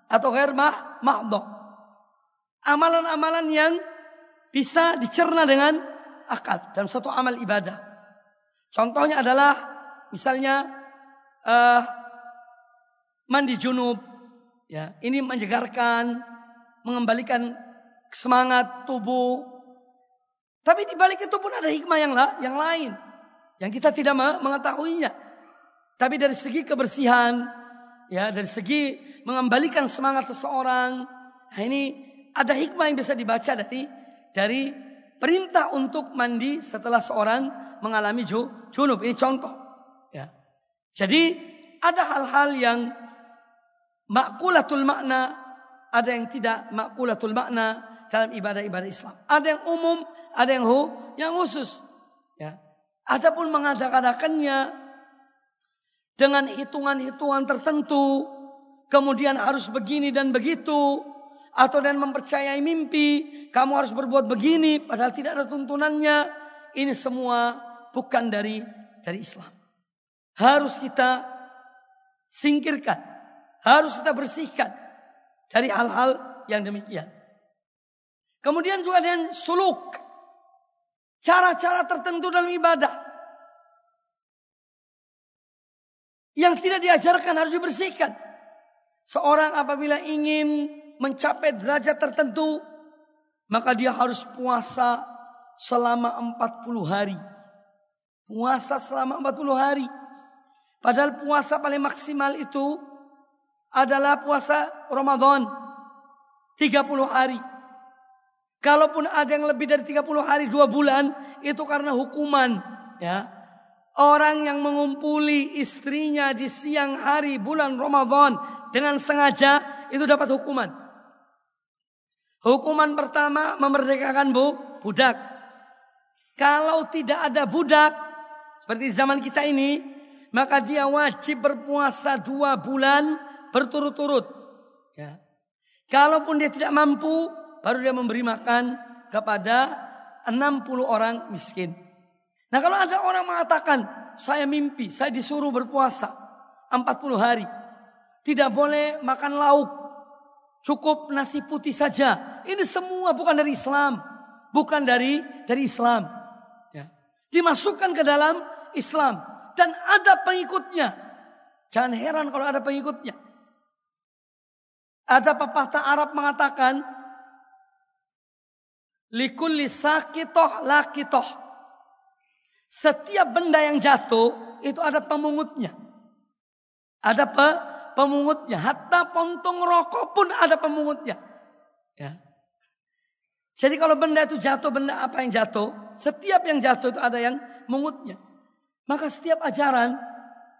Atau ghair mah, mahdoh. Amalan-amalan yang bisa dicerna dengan akal dalam satu amal ibadah. Contohnya adalah misalnya uh, mandi junub, ya ini menjegarkan, mengembalikan semangat tubuh. Tapi di balik itu pun ada hikmah yang, lah, yang lain yang kita tidak mengetahuinya. Tapi dari segi kebersihan, ya dari segi mengembalikan semangat seseorang, nah ini ada hikmah yang bisa dibaca dari dari perintah untuk mandi setelah seorang mengalami junub. Ini contoh. Ya. Jadi ada hal-hal yang makulatul makna, ada yang tidak makulatul makna dalam ibadah-ibadah Islam. Ada yang umum, ada yang hu, yang khusus. Ya. Adapun mengadakan-adakannya dengan hitungan-hitungan tertentu, kemudian harus begini dan begitu, atau dan mempercayai mimpi, kamu harus berbuat begini padahal tidak ada tuntunannya. Ini semua bukan dari dari Islam. Harus kita singkirkan, harus kita bersihkan dari hal-hal yang demikian. Kemudian juga dengan suluk, cara-cara tertentu dalam ibadah yang tidak diajarkan harus dibersihkan. Seorang apabila ingin mencapai derajat tertentu, maka dia harus puasa selama 40 hari. Puasa selama 40 hari. Padahal puasa paling maksimal itu adalah puasa Ramadan. 30 hari. Kalaupun ada yang lebih dari 30 hari, 2 bulan, itu karena hukuman. Ya. Orang yang mengumpuli istrinya di siang hari bulan Ramadan dengan sengaja itu dapat hukuman. Hukuman pertama memerdekakan bu, budak. Kalau tidak ada budak, seperti zaman kita ini, maka dia wajib berpuasa dua bulan berturut-turut. Ya. Kalaupun dia tidak mampu, baru dia memberi makan kepada 60 orang miskin. Nah kalau ada orang mengatakan, saya mimpi, saya disuruh berpuasa 40 hari. Tidak boleh makan lauk. Cukup nasi putih saja. Ini semua bukan dari Islam. Bukan dari dari Islam. Ya. Dimasukkan ke dalam Islam. Dan ada pengikutnya. Jangan heran kalau ada pengikutnya. Ada pepatah Arab mengatakan, Likulli sakitoh lakitoh. Setiap benda yang jatuh itu ada pemungutnya. Ada pe, pemungutnya. Hatta pontong rokok pun ada pemungutnya. Ya. Jadi kalau benda itu jatuh, benda apa yang jatuh, setiap yang jatuh itu ada yang mengutnya. Maka setiap ajaran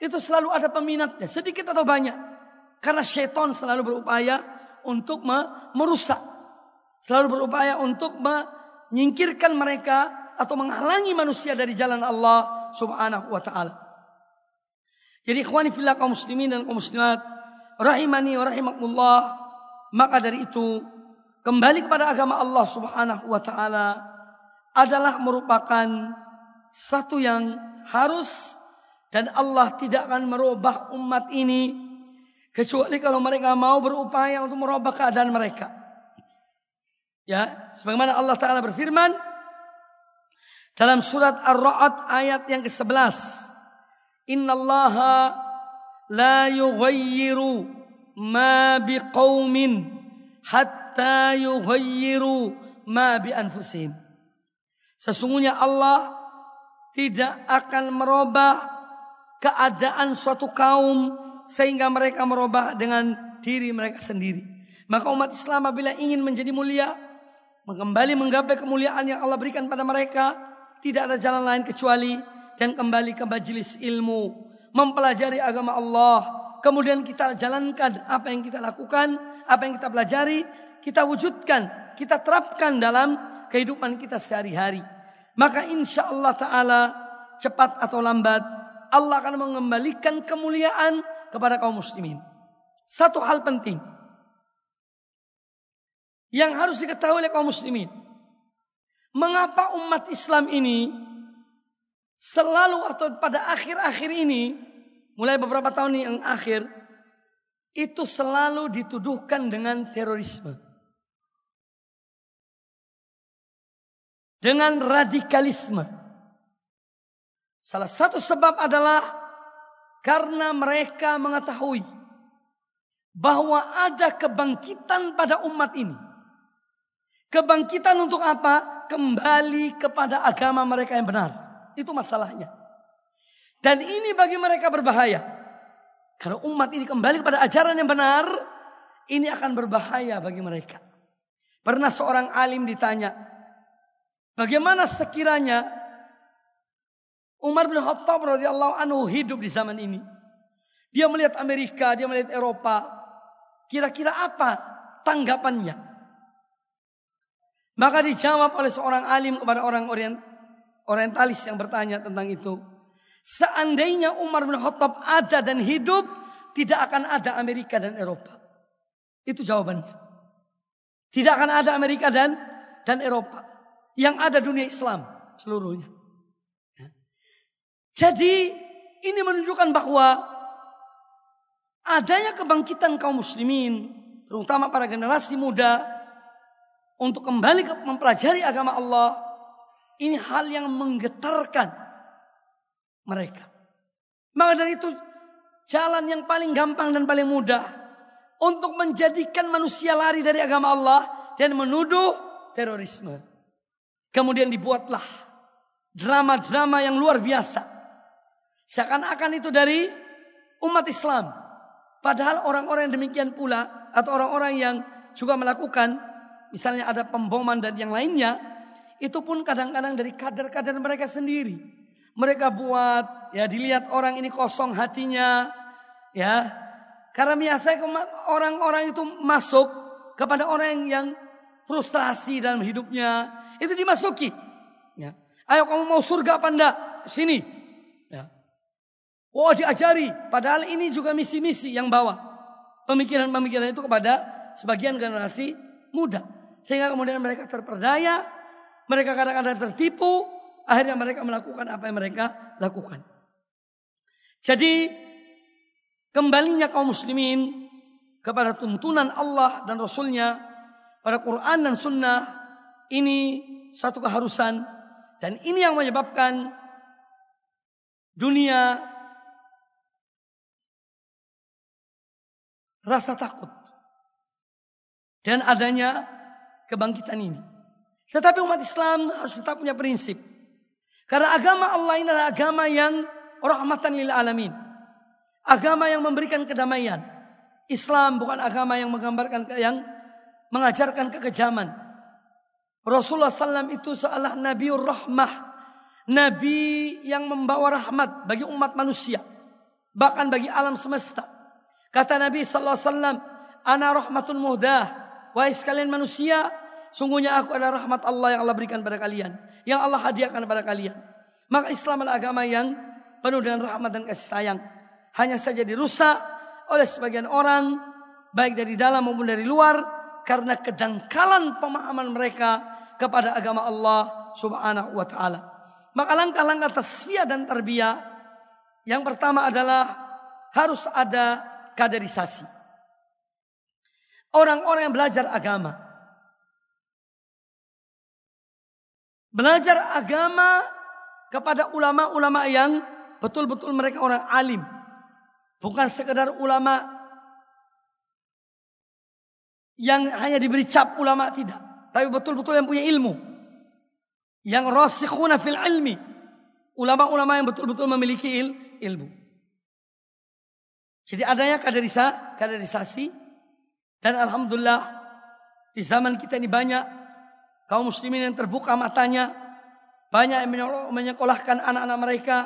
itu selalu ada peminatnya, sedikit atau banyak. Karena syaitan selalu berupaya untuk merusak. Selalu berupaya untuk menyingkirkan mereka atau menghalangi manusia dari jalan Allah subhanahu wa ta'ala. Jadi ikhwani fillah kaum muslimin dan kaum muslimat. Rahimani wa rahimakumullah. Maka dari itu kembali kepada agama Allah subhanahu wa ta'ala adalah merupakan satu yang harus dan Allah tidak akan merubah umat ini Kecuali kalau mereka mau berupaya untuk merubah keadaan mereka. Ya, sebagaimana Allah Ta'ala berfirman dalam surat Ar-Ra'd ayat yang ke-11. Inna Allah la yughayyiru ma biqaumin hatta yughayyiru ma bi anfusihim. Sesungguhnya Allah tidak akan merubah keadaan suatu kaum sehingga mereka merubah dengan diri mereka sendiri. Maka umat Islam apabila ingin menjadi mulia, kembali menggapai kemuliaan yang Allah berikan pada mereka, tidak ada jalan lain kecuali dan kembali ke majelis ilmu, mempelajari agama Allah, kemudian kita jalankan apa yang kita lakukan, apa yang kita pelajari, kita wujudkan, kita terapkan dalam kehidupan kita sehari-hari. Maka insya Allah Ta'ala cepat atau lambat Allah akan mengembalikan kemuliaan kepada kaum muslimin. Satu hal penting yang harus diketahui oleh kaum muslimin. Mengapa umat Islam ini selalu atau pada akhir-akhir ini, mulai beberapa tahun yang akhir, itu selalu dituduhkan dengan terorisme. Dengan radikalisme. Salah satu sebab adalah karena mereka mengetahui bahwa ada kebangkitan pada umat ini. Kebangkitan untuk apa? Kembali kepada agama mereka yang benar. Itu masalahnya. Dan ini bagi mereka berbahaya. Kalau umat ini kembali kepada ajaran yang benar, ini akan berbahaya bagi mereka. Pernah seorang alim ditanya, bagaimana sekiranya Umar bin Khattab radhiyallahu anhu hidup di zaman ini. Dia melihat Amerika, dia melihat Eropa. Kira-kira apa tanggapannya? Maka dijawab oleh seorang alim kepada orang orient, orientalis yang bertanya tentang itu. Seandainya Umar bin Khattab ada dan hidup, tidak akan ada Amerika dan Eropa. Itu jawabannya. Tidak akan ada Amerika dan dan Eropa. Yang ada dunia Islam seluruhnya. Jadi ini menunjukkan bahwa adanya kebangkitan kaum muslimin, terutama para generasi muda, untuk kembali ke mempelajari agama Allah, ini hal yang menggetarkan mereka. Maka dari itu jalan yang paling gampang dan paling mudah untuk menjadikan manusia lari dari agama Allah dan menuduh terorisme. Kemudian dibuatlah drama-drama yang luar biasa Seakan-akan itu dari umat Islam. Padahal orang-orang yang demikian pula atau orang-orang yang juga melakukan misalnya ada pemboman dan yang lainnya itu pun kadang-kadang dari kader-kader mereka sendiri. Mereka buat ya dilihat orang ini kosong hatinya ya Karena biasanya orang-orang itu masuk kepada orang yang frustrasi dalam hidupnya. Itu dimasuki. Ya. Ayo kamu mau surga apa enggak? Sini. Ya. Oh diajari. Padahal ini juga misi-misi yang bawa. Pemikiran-pemikiran itu kepada sebagian generasi muda. Sehingga kemudian mereka terperdaya. Mereka kadang-kadang tertipu. Akhirnya mereka melakukan apa yang mereka lakukan. Jadi kembalinya kaum muslimin kepada tuntunan Allah dan Rasulnya pada Quran dan Sunnah ini satu keharusan dan ini yang menyebabkan dunia rasa takut dan adanya kebangkitan ini. Tetapi umat Islam harus tetap punya prinsip. Karena agama Allah ini adalah agama yang rahmatan lil alamin. Agama yang memberikan kedamaian. Islam bukan agama yang menggambarkan yang mengajarkan kekejaman. Rasulullah SAW itu seolah Nabiur Rahmah. Nabi yang membawa rahmat bagi umat manusia. Bahkan bagi alam semesta. Kata Nabi SAW, Ana rahmatun muhdah. Wahai sekalian manusia, sungguhnya aku adalah rahmat Allah yang Allah berikan pada kalian. Yang Allah hadiahkan kepada kalian. Maka Islam adalah agama yang penuh dengan rahmat dan kasih sayang hanya saja dirusak oleh sebagian orang baik dari dalam maupun dari luar karena kedangkalan pemahaman mereka kepada agama Allah Subhanahu wa taala. Maka langkah-langkah tasfiyah dan tarbiyah yang pertama adalah harus ada kaderisasi. Orang-orang yang belajar agama belajar agama kepada ulama-ulama yang betul-betul mereka orang alim Bukan sekedar ulama yang hanya diberi cap ulama tidak. Tapi betul-betul yang punya ilmu. Yang rasikhuna fil ilmi. Ulama-ulama yang betul-betul memiliki il, ilmu. Jadi adanya kaderisa, kaderisasi. Dan Alhamdulillah di zaman kita ini banyak kaum muslimin yang terbuka matanya. Banyak yang menyekolahkan anak-anak mereka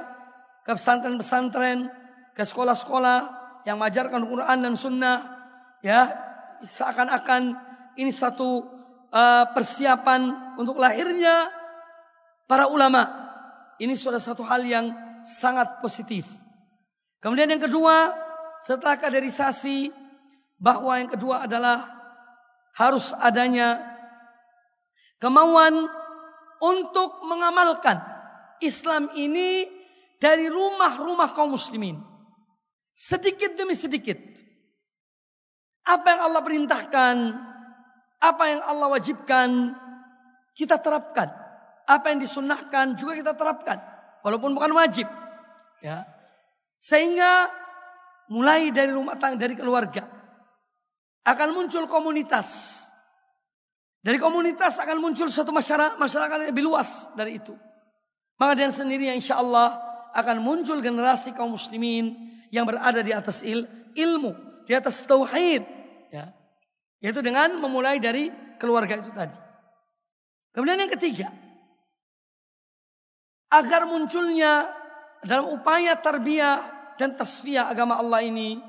ke pesantren-pesantren ke sekolah-sekolah yang mengajarkan Quran dan Sunnah, ya seakan-akan ini satu uh, persiapan untuk lahirnya para ulama. Ini sudah satu hal yang sangat positif. Kemudian yang kedua, setelah kaderisasi, bahwa yang kedua adalah harus adanya kemauan untuk mengamalkan Islam ini dari rumah-rumah kaum muslimin. Sedikit demi sedikit. Apa yang Allah perintahkan, apa yang Allah wajibkan, kita terapkan. Apa yang disunnahkan juga kita terapkan. Walaupun bukan wajib. Ya. Sehingga mulai dari rumah tangga, dari keluarga. Akan muncul komunitas. Dari komunitas akan muncul suatu masyarakat, masyarakat yang lebih luas dari itu. Maka dengan sendirinya insya Allah akan muncul generasi kaum muslimin yang berada di atas il, ilmu, di atas tauhid. Yaitu dengan memulai dari keluarga itu tadi. Kemudian yang ketiga, agar munculnya dalam upaya tarbiyah dan tasfiyah agama Allah ini,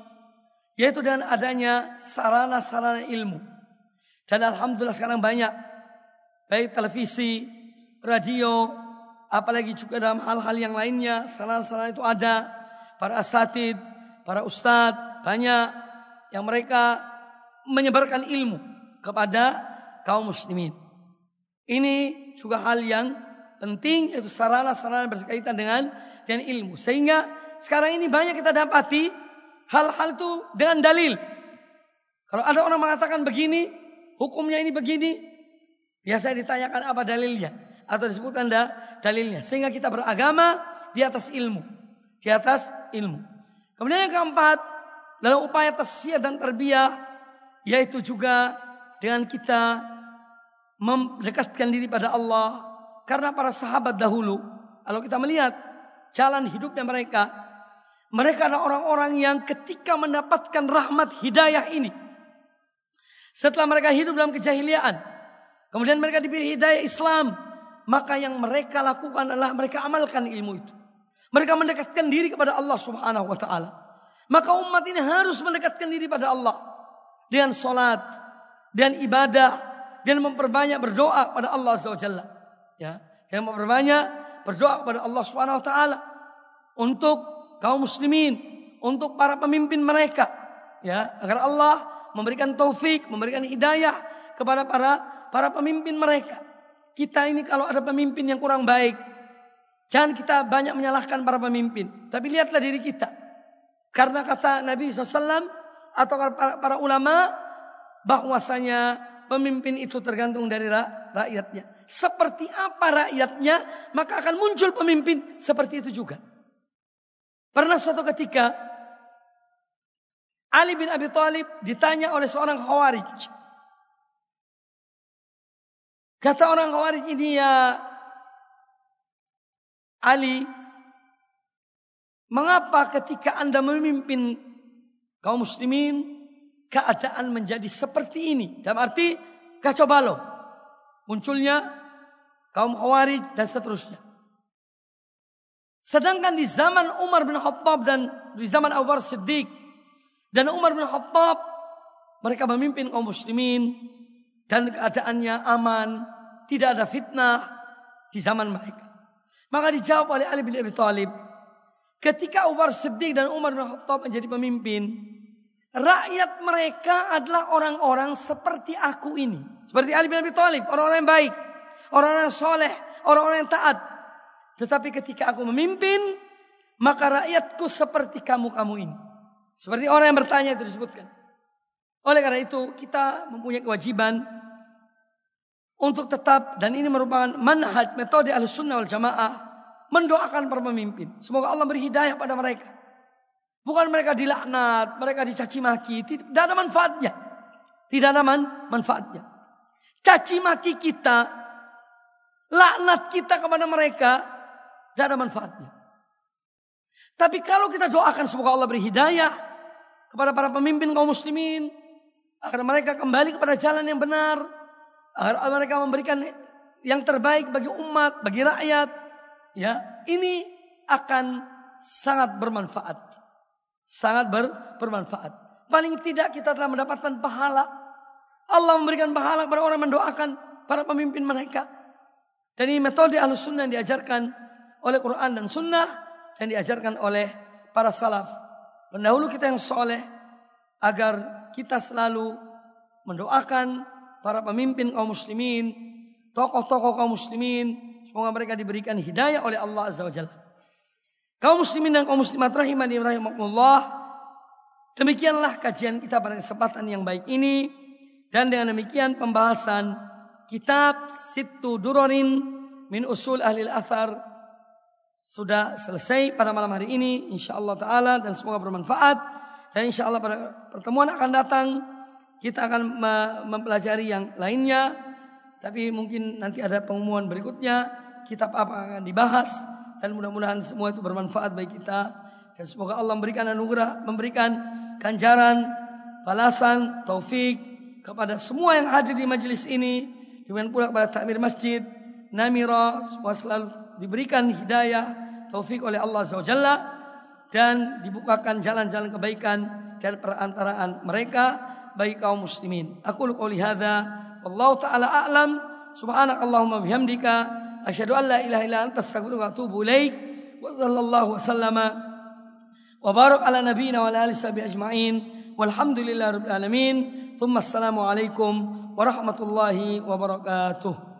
yaitu dengan adanya sarana-sarana ilmu. Dan alhamdulillah sekarang banyak baik televisi, radio, apalagi juga dalam hal-hal yang lainnya, sarana-sarana itu ada para asatid, para ustadz, banyak yang mereka menyebarkan ilmu kepada kaum muslimin. Ini juga hal yang penting yaitu sarana-sarana berkaitan dengan dengan ilmu. Sehingga sekarang ini banyak kita dapati hal-hal itu dengan dalil. Kalau ada orang mengatakan begini, hukumnya ini begini, biasa ditanyakan apa dalilnya atau disebutkan dah dalilnya. Sehingga kita beragama di atas ilmu di atas ilmu. Kemudian yang keempat, dalam upaya tasfiyah dan terbiah, yaitu juga dengan kita mendekatkan diri pada Allah. Karena para sahabat dahulu, kalau kita melihat jalan hidupnya mereka, mereka adalah orang-orang yang ketika mendapatkan rahmat hidayah ini, setelah mereka hidup dalam kejahiliaan, kemudian mereka diberi hidayah Islam, maka yang mereka lakukan adalah mereka amalkan ilmu itu. Mereka mendekatkan diri kepada Allah Subhanahu wa taala. Maka umat ini harus mendekatkan diri pada Allah dengan solat, dan ibadah, dan memperbanyak berdoa pada Allah Azza Ya, dan memperbanyak berdoa kepada Allah Subhanahu wa taala untuk kaum muslimin, untuk para pemimpin mereka, ya, agar Allah memberikan taufik, memberikan hidayah kepada para para pemimpin mereka. Kita ini kalau ada pemimpin yang kurang baik, jangan kita banyak menyalahkan para pemimpin, tapi lihatlah diri kita. Karena kata Nabi SAW atau para, para ulama bahwasanya pemimpin itu tergantung dari rakyatnya. Seperti apa rakyatnya, maka akan muncul pemimpin seperti itu juga. Pernah suatu ketika Ali bin Abi Thalib ditanya oleh seorang khawarij. Kata orang khawarij ini ya Ali, mengapa ketika Anda memimpin kaum muslimin keadaan menjadi seperti ini? Dalam arti kacau balau. Munculnya kaum khawarij dan seterusnya. Sedangkan di zaman Umar bin Khattab dan di zaman Abu Bakar Siddiq dan Umar bin Khattab mereka memimpin kaum muslimin dan keadaannya aman, tidak ada fitnah di zaman mereka. Maka dijawab oleh Ali bin Abi Thalib, ketika Bakar Siddiq dan Umar bin Khattab menjadi pemimpin, rakyat mereka adalah orang-orang seperti aku ini. Seperti Ali bin Abi Thalib, orang-orang yang baik, orang-orang yang soleh, orang-orang yang taat. Tetapi ketika aku memimpin, maka rakyatku seperti kamu-kamu ini. Seperti orang yang bertanya itu disebutkan. Oleh karena itu kita mempunyai kewajiban untuk tetap dan ini merupakan manhaj metode al sunnah wal jamaah mendoakan para pemimpin. Semoga Allah beri hidayah pada mereka. Bukan mereka dilaknat, mereka dicaci maki, tidak ada manfaatnya. Tidak ada man, manfaatnya. Caci maki kita, laknat kita kepada mereka tidak ada manfaatnya. Tapi kalau kita doakan semoga Allah beri hidayah kepada para pemimpin kaum muslimin agar mereka kembali kepada jalan yang benar, agar mereka memberikan yang terbaik bagi umat, bagi rakyat, ya, ini akan sangat bermanfaat. Sangat ber, bermanfaat. Paling tidak kita telah mendapatkan pahala. Allah memberikan pahala kepada orang mendoakan para pemimpin mereka. Dan ini metode ahlus sunnah yang diajarkan oleh Quran dan Sunnah dan diajarkan oleh para salaf. Pendahulu kita yang soleh agar kita selalu mendoakan para pemimpin kaum muslimin, tokoh-tokoh kaum muslimin, semoga mereka diberikan hidayah oleh Allah Azza wa Jalla. Kaum muslimin dan kaum muslimat rahimani rahimakumullah. Demikianlah kajian kita pada kesempatan yang baik ini. Dan dengan demikian pembahasan kitab Sittu Durorin min usul ahli athar sudah selesai pada malam hari ini insyaallah taala dan semoga bermanfaat dan insyaallah pada pertemuan akan datang kita akan mempelajari yang lainnya tapi mungkin nanti ada pengumuman berikutnya kitab apa akan dibahas dan mudah-mudahan semua itu bermanfaat bagi kita. Dan semoga Allah memberikan anugerah memberikan ganjaran balasan taufik kepada semua yang hadir di majelis ini. Dengan pula kepada takmir masjid Namira semua selalu diberikan hidayah taufik oleh Allah SWT dan dibukakan jalan-jalan kebaikan dan perantaraan mereka bagi kaum muslimin. Aku lu qouli wallahu taala a'lam. Subhanakallahumma bihamdika asyhadu an la ilaha illa anta astaghfiruka wa atubu ilaik wa sallallahu wasallama wa barak ala nabiyyina wa ala alihi ajma'in walhamdulillahi rabbil alamin thumma assalamu alaikum warahmatullahi wabarakatuh